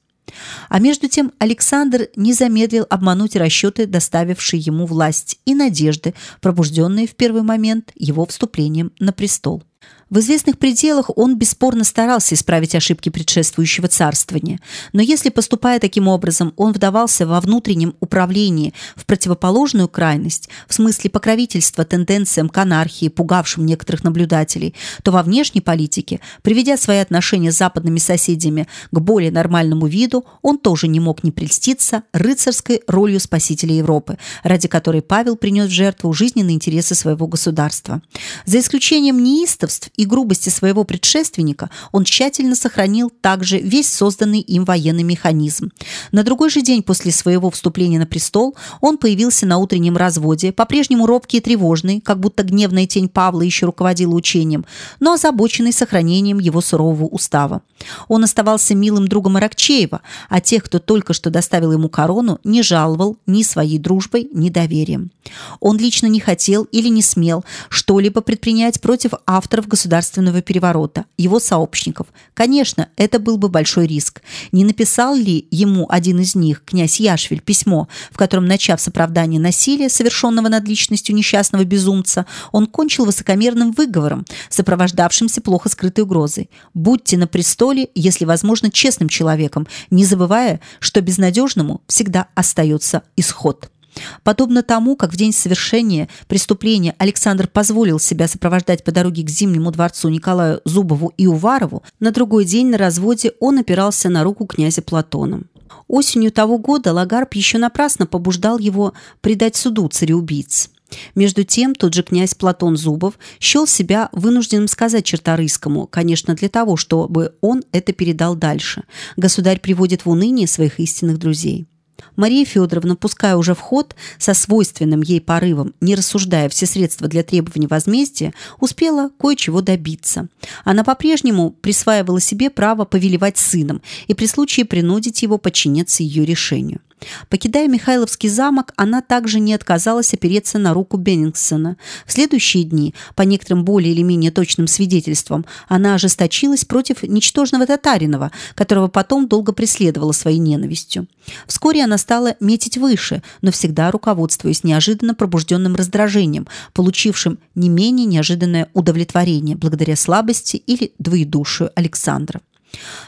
А между тем Александр не замедлил обмануть расчеты, доставившие ему власть, и надежды, пробужденные в первый момент его вступлением на престол. В известных пределах он бесспорно старался исправить ошибки предшествующего царствования, но если, поступая таким образом, он вдавался во внутреннем управлении в противоположную крайность, в смысле покровительства тенденциям к анархии, пугавшим некоторых наблюдателей, то во внешней политике, приведя свои отношения с западными соседями к более нормальному виду, он тоже не мог не прельститься рыцарской ролью спасителя Европы, ради которой Павел принес в жертву жизненные интересы своего государства. За исключением неистовств и грубости своего предшественника он тщательно сохранил также весь созданный им военный механизм. На другой же день после своего вступления на престол он появился на утреннем разводе, по-прежнему робкий и тревожный, как будто гневная тень Павла еще руководила учением, но озабоченный сохранением его сурового устава. Он оставался милым другом Аракчеева, а тех, кто только что доставил ему корону, не жаловал ни своей дружбой, ни доверием. Он лично не хотел или не смел что-либо предпринять против авторов государственного государственного переворота, его сообщников. Конечно, это был бы большой риск. Не написал ли ему один из них, князь Яшвиль, письмо, в котором, начав с оправдания насилия, совершенного над личностью несчастного безумца, он кончил высокомерным выговором, сопровождавшимся плохо скрытой угрозой. «Будьте на престоле, если возможно, честным человеком, не забывая, что безнадежному всегда остается исход». Подобно тому, как в день совершения преступления Александр позволил себя сопровождать по дороге к Зимнему дворцу Николаю Зубову и Уварову, на другой день на разводе он опирался на руку князя Платона. Осенью того года Лагарб еще напрасно побуждал его предать суду цареубийц. Между тем, тот же князь Платон Зубов счел себя вынужденным сказать Черторийскому, конечно, для того, чтобы он это передал дальше. Государь приводит в уныние своих истинных друзей. Мария Федоровна, пуская уже в ход со свойственным ей порывом, не рассуждая все средства для требования возмездия, успела кое-чего добиться. Она по-прежнему присваивала себе право повелевать сыном и при случае принудить его подчиняться ее решению. Покидая Михайловский замок, она также не отказалась опереться на руку Беннингсона. В следующие дни, по некоторым более или менее точным свидетельствам, она ожесточилась против ничтожного Татаринова, которого потом долго преследовала своей ненавистью. Вскоре она стала метить выше, но всегда руководствуясь неожиданно пробужденным раздражением, получившим не менее неожиданное удовлетворение благодаря слабости или двоедушию Александра.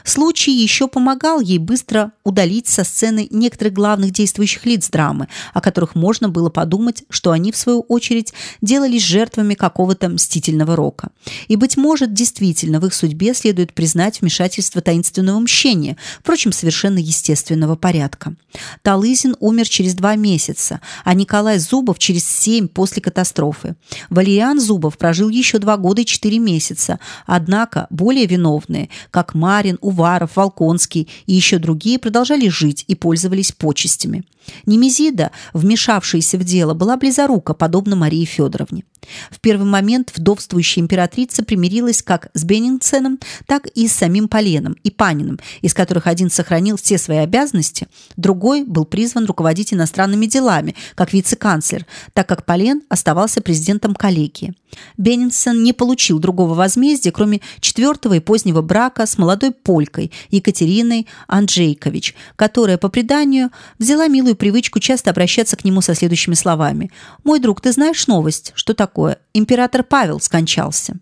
Случай еще помогал ей быстро удалить со сцены некоторых главных действующих лиц драмы, о которых можно было подумать, что они, в свою очередь, делались жертвами какого-то мстительного рока. И, быть может, действительно в их судьбе следует признать вмешательство таинственного мщения, впрочем, совершенно естественного порядка. Талызин умер через два месяца, а Николай Зубов через семь после катастрофы. Валериан Зубов прожил еще два года и четыре месяца, однако более виновные, как мать, Марин, Уваров, Волконский и еще другие продолжали жить и пользовались почестями. Немезида, вмешавшаяся в дело, была близорука, подобно Марии Федоровне. В первый момент вдовствующая императрица примирилась как с Беннингсеном, так и с самим Поленом и Паниным, из которых один сохранил все свои обязанности, другой был призван руководить иностранными делами, как вице-канцлер, так как Полен оставался президентом коллегии. Беннингсен не получил другого возмездия, кроме четвертого и позднего брака с молодой полькой Екатериной Анджейкович, которая, по преданию, взяла милую привычку часто обращаться к нему со следующими словами. «Мой друг, ты знаешь новость? Что такое?» Император Павел скончался.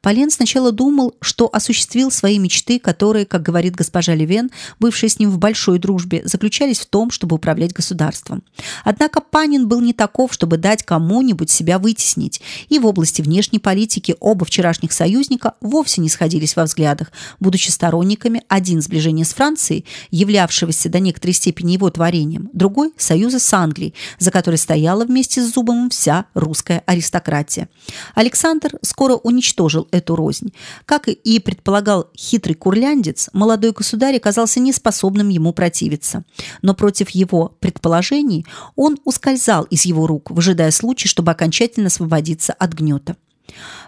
Полен сначала думал, что осуществил свои мечты, которые, как говорит госпожа Левен, бывшая с ним в большой дружбе, заключались в том, чтобы управлять государством. Однако Панин был не таков, чтобы дать кому-нибудь себя вытеснить, и в области внешней политики оба вчерашних союзника вовсе не сходились во взглядах, будучи сторонниками один сближения с Францией, являвшегося до некоторой степени его творением, другой – союза с Англией, за которой стояла вместе с Зубовым вся русская аристократия. Александр скоро уничтожил уничтожил эту рознь. Как и предполагал хитрый курляндец, молодой государь оказался неспособным ему противиться. Но против его предположений он ускользал из его рук, выжидая случай, чтобы окончательно освободиться от гнета.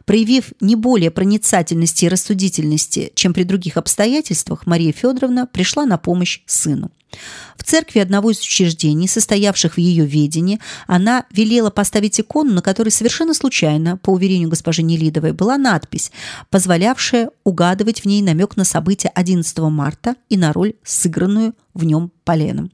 Проявив не более проницательности и рассудительности, чем при других обстоятельствах, Мария Федоровна пришла на помощь сыну. В церкви одного из учреждений, состоявших в ее ведении, она велела поставить икону, на которой совершенно случайно, по уверению госпожи Нелидовой, была надпись, позволявшая угадывать в ней намек на события 11 марта и на роль, сыгранную в нем поленом.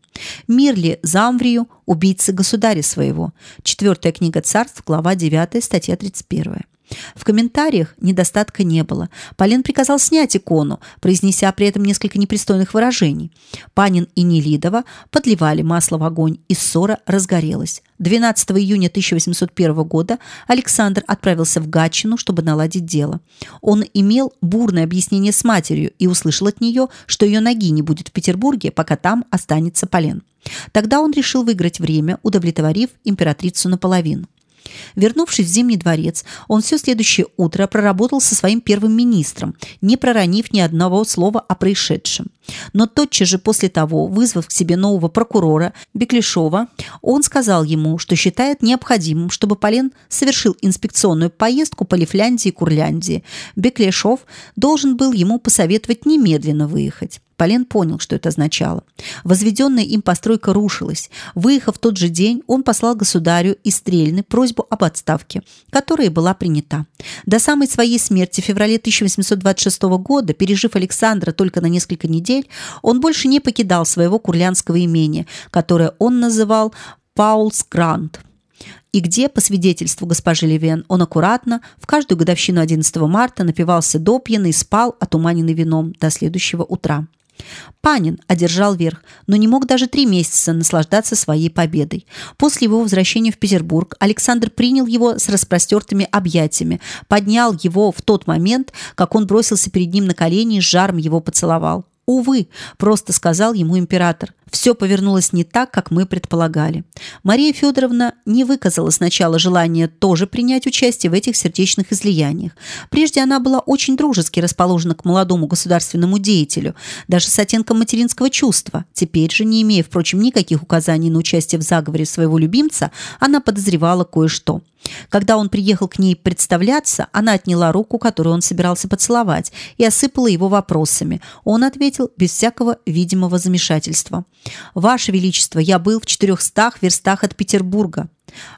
«Мир ли Замврию, убийцы государя своего?» Четвертая книга царств, глава 9, статья 31. В комментариях недостатка не было. Полин приказал снять икону, произнеся при этом несколько непристойных выражений. Панин и Нелидова подливали масло в огонь, и ссора разгорелась. 12 июня 1801 года Александр отправился в Гатчину, чтобы наладить дело. Он имел бурное объяснение с матерью и услышал от нее, что ее ноги не будет в Петербурге, пока там останется Полен. Тогда он решил выиграть время, удовлетворив императрицу наполовину. Вернувшись в Зимний дворец, он все следующее утро проработал со своим первым министром, не проронив ни одного слова о происшедшем. Но тотчас же после того, вызвав к себе нового прокурора Беклешова, он сказал ему, что считает необходимым, чтобы Полен совершил инспекционную поездку по Лифляндии и Курляндии. Беклешов должен был ему посоветовать немедленно выехать. Полен понял, что это означало. Возведенная им постройка рушилась. Выехав в тот же день, он послал государю из Стрельны просьбу об отставке, которая была принята. До самой своей смерти в феврале 1826 года, пережив Александра только на несколько недель, он больше не покидал своего курлянского имения, которое он называл Паулс Грант и где, по свидетельству госпожи Левен, он аккуратно в каждую годовщину 11 марта напивался допьяно и спал, отуманенный вином, до следующего утра. Панин одержал верх, но не мог даже три месяца наслаждаться своей победой. После его возвращения в Петербург Александр принял его с распростертыми объятиями, поднял его в тот момент, как он бросился перед ним на колени и с жаром его поцеловал. Увы, просто сказал ему император. Все повернулось не так, как мы предполагали. Мария Федоровна не выказала сначала желания тоже принять участие в этих сердечных излияниях. Прежде она была очень дружески расположена к молодому государственному деятелю, даже с оттенком материнского чувства. Теперь же, не имея, впрочем, никаких указаний на участие в заговоре своего любимца, она подозревала кое-что. Когда он приехал к ней представляться, она отняла руку, которую он собирался поцеловать, и осыпала его вопросами. Он ответил без всякого видимого замешательства. «Ваше Величество, я был в четырехстах верстах от Петербурга».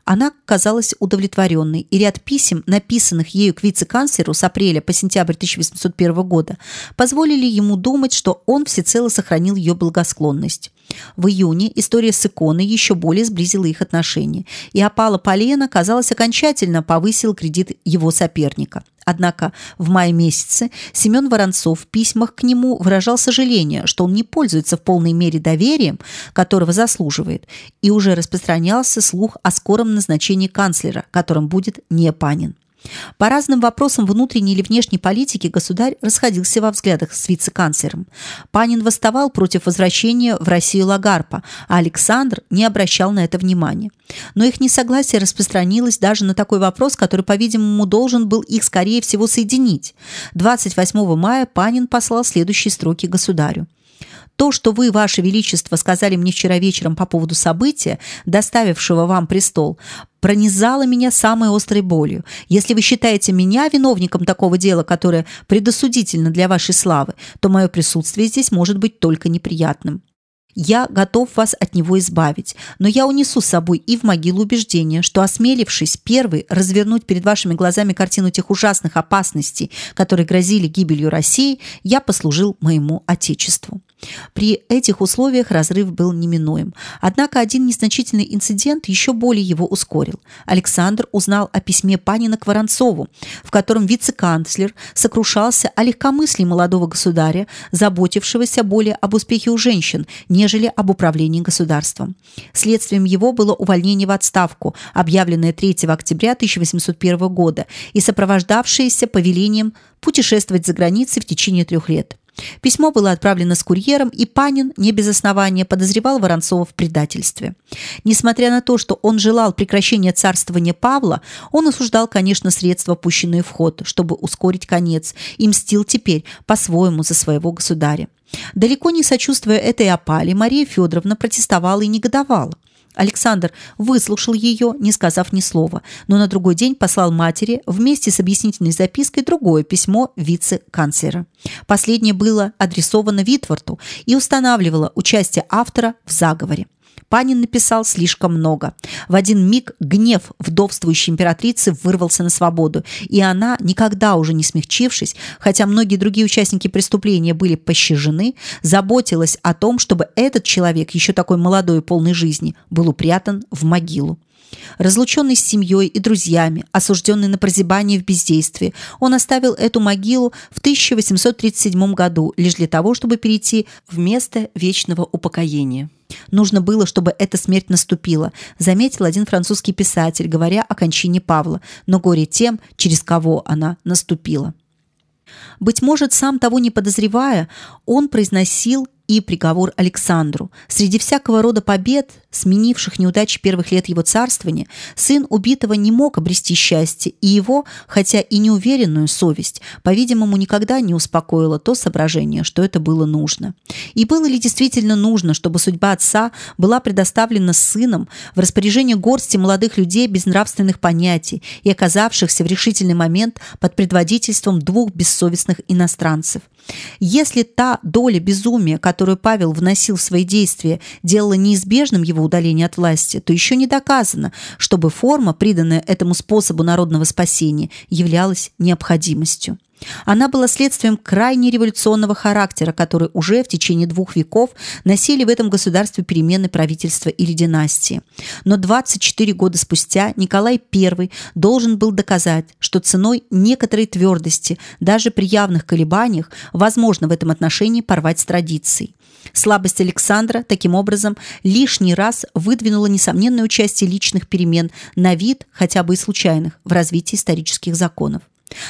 Она казалась удовлетворенной, и ряд писем, написанных ею к вице-канцлеру с апреля по сентябрь 1801 года, позволили ему думать, что он всецело сохранил ее благосклонность. В июне история с иконой еще более сблизила их отношения, и опала полена, казалось, окончательно повысил кредит его соперника. Однако в мае месяце Семен Воронцов в письмах к нему выражал сожаление, что он не пользуется в полной мере доверием, которого заслуживает, и уже распространялся слух о скором назначении канцлера, которым будет не Панин. По разным вопросам внутренней или внешней политики государь расходился во взглядах с вице-канцлером. Панин восставал против возвращения в Россию Лагарпа, а Александр не обращал на это внимания. Но их несогласие распространилось даже на такой вопрос, который, по-видимому, должен был их, скорее всего, соединить. 28 мая Панин послал следующие строки государю. То, что вы, ваше величество, сказали мне вчера вечером по поводу события, доставившего вам престол, пронизало меня самой острой болью. Если вы считаете меня виновником такого дела, которое предосудительно для вашей славы, то мое присутствие здесь может быть только неприятным. Я готов вас от него избавить, но я унесу с собой и в могилу убеждение, что осмелившись первый развернуть перед вашими глазами картину тех ужасных опасностей, которые грозили гибелью России, я послужил моему отечеству. При этих условиях разрыв был неминуем. Однако один незначительный инцидент еще более его ускорил. Александр узнал о письме Панина к Воронцову, в котором вице-канцлер сокрушался о легкомыслии молодого государя, заботившегося более об успехе у женщин, нежели об управлении государством. Следствием его было увольнение в отставку, объявленное 3 октября 1801 года и сопровождавшееся повелением путешествовать за границей в течение трех лет. Письмо было отправлено с курьером, и Панин не без основания подозревал Воронцова в предательстве. Несмотря на то, что он желал прекращения царствования Павла, он осуждал, конечно, средства, пущенные в ход, чтобы ускорить конец, и мстил теперь по-своему за своего государя. Далеко не сочувствуя этой опале, Мария Федоровна протестовала и негодовала. Александр выслушал ее, не сказав ни слова, но на другой день послал матери вместе с объяснительной запиской другое письмо вице-канцлера. Последнее было адресовано Витворту и устанавливало участие автора в заговоре. Панин написал слишком много. В один миг гнев вдовствующей императрицы вырвался на свободу, и она, никогда уже не смягчившись, хотя многие другие участники преступления были пощажены, заботилась о том, чтобы этот человек, еще такой молодой и полный жизни, был упрятан в могилу. Разлученный с семьей и друзьями, осужденный на прозябание в бездействии, он оставил эту могилу в 1837 году лишь для того, чтобы перейти в место вечного упокоения. Нужно было, чтобы эта смерть наступила, заметил один французский писатель, говоря о кончине Павла, но горе тем, через кого она наступила. Быть может, сам того не подозревая, он произносил и приговор Александру. Среди всякого рода побед, сменивших неудачи первых лет его царствования, сын убитого не мог обрести счастье, и его, хотя и неуверенную совесть, по-видимому, никогда не успокоило то соображение, что это было нужно. И было ли действительно нужно, чтобы судьба отца была предоставлена сыном в распоряжение горсти молодых людей без нравственных понятий и оказавшихся в решительный момент под предводительством двух бессовестных иностранцев? Если та доля безумия, которую Павел вносил в свои действия, делала неизбежным его удаление от власти, то еще не доказано, чтобы форма, приданная этому способу народного спасения, являлась необходимостью. Она была следствием крайне революционного характера, который уже в течение двух веков носили в этом государстве перемены правительства или династии. Но 24 года спустя Николай I должен был доказать, что ценой некоторой твердости, даже при явных колебаниях, возможно в этом отношении порвать с традицией. Слабость Александра, таким образом, лишний раз выдвинула несомненное участие личных перемен на вид, хотя бы и случайных, в развитии исторических законов.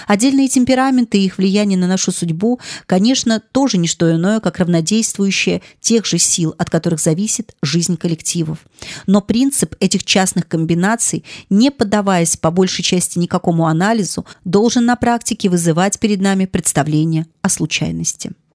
Отдельные темпераменты и их влияние на нашу судьбу, конечно, тоже не что иное, как равнодействующие тех же сил, от которых зависит жизнь коллективов. Но принцип этих частных комбинаций, не поддаваясь по большей части никакому анализу, должен на практике вызывать перед нами представление о случайности.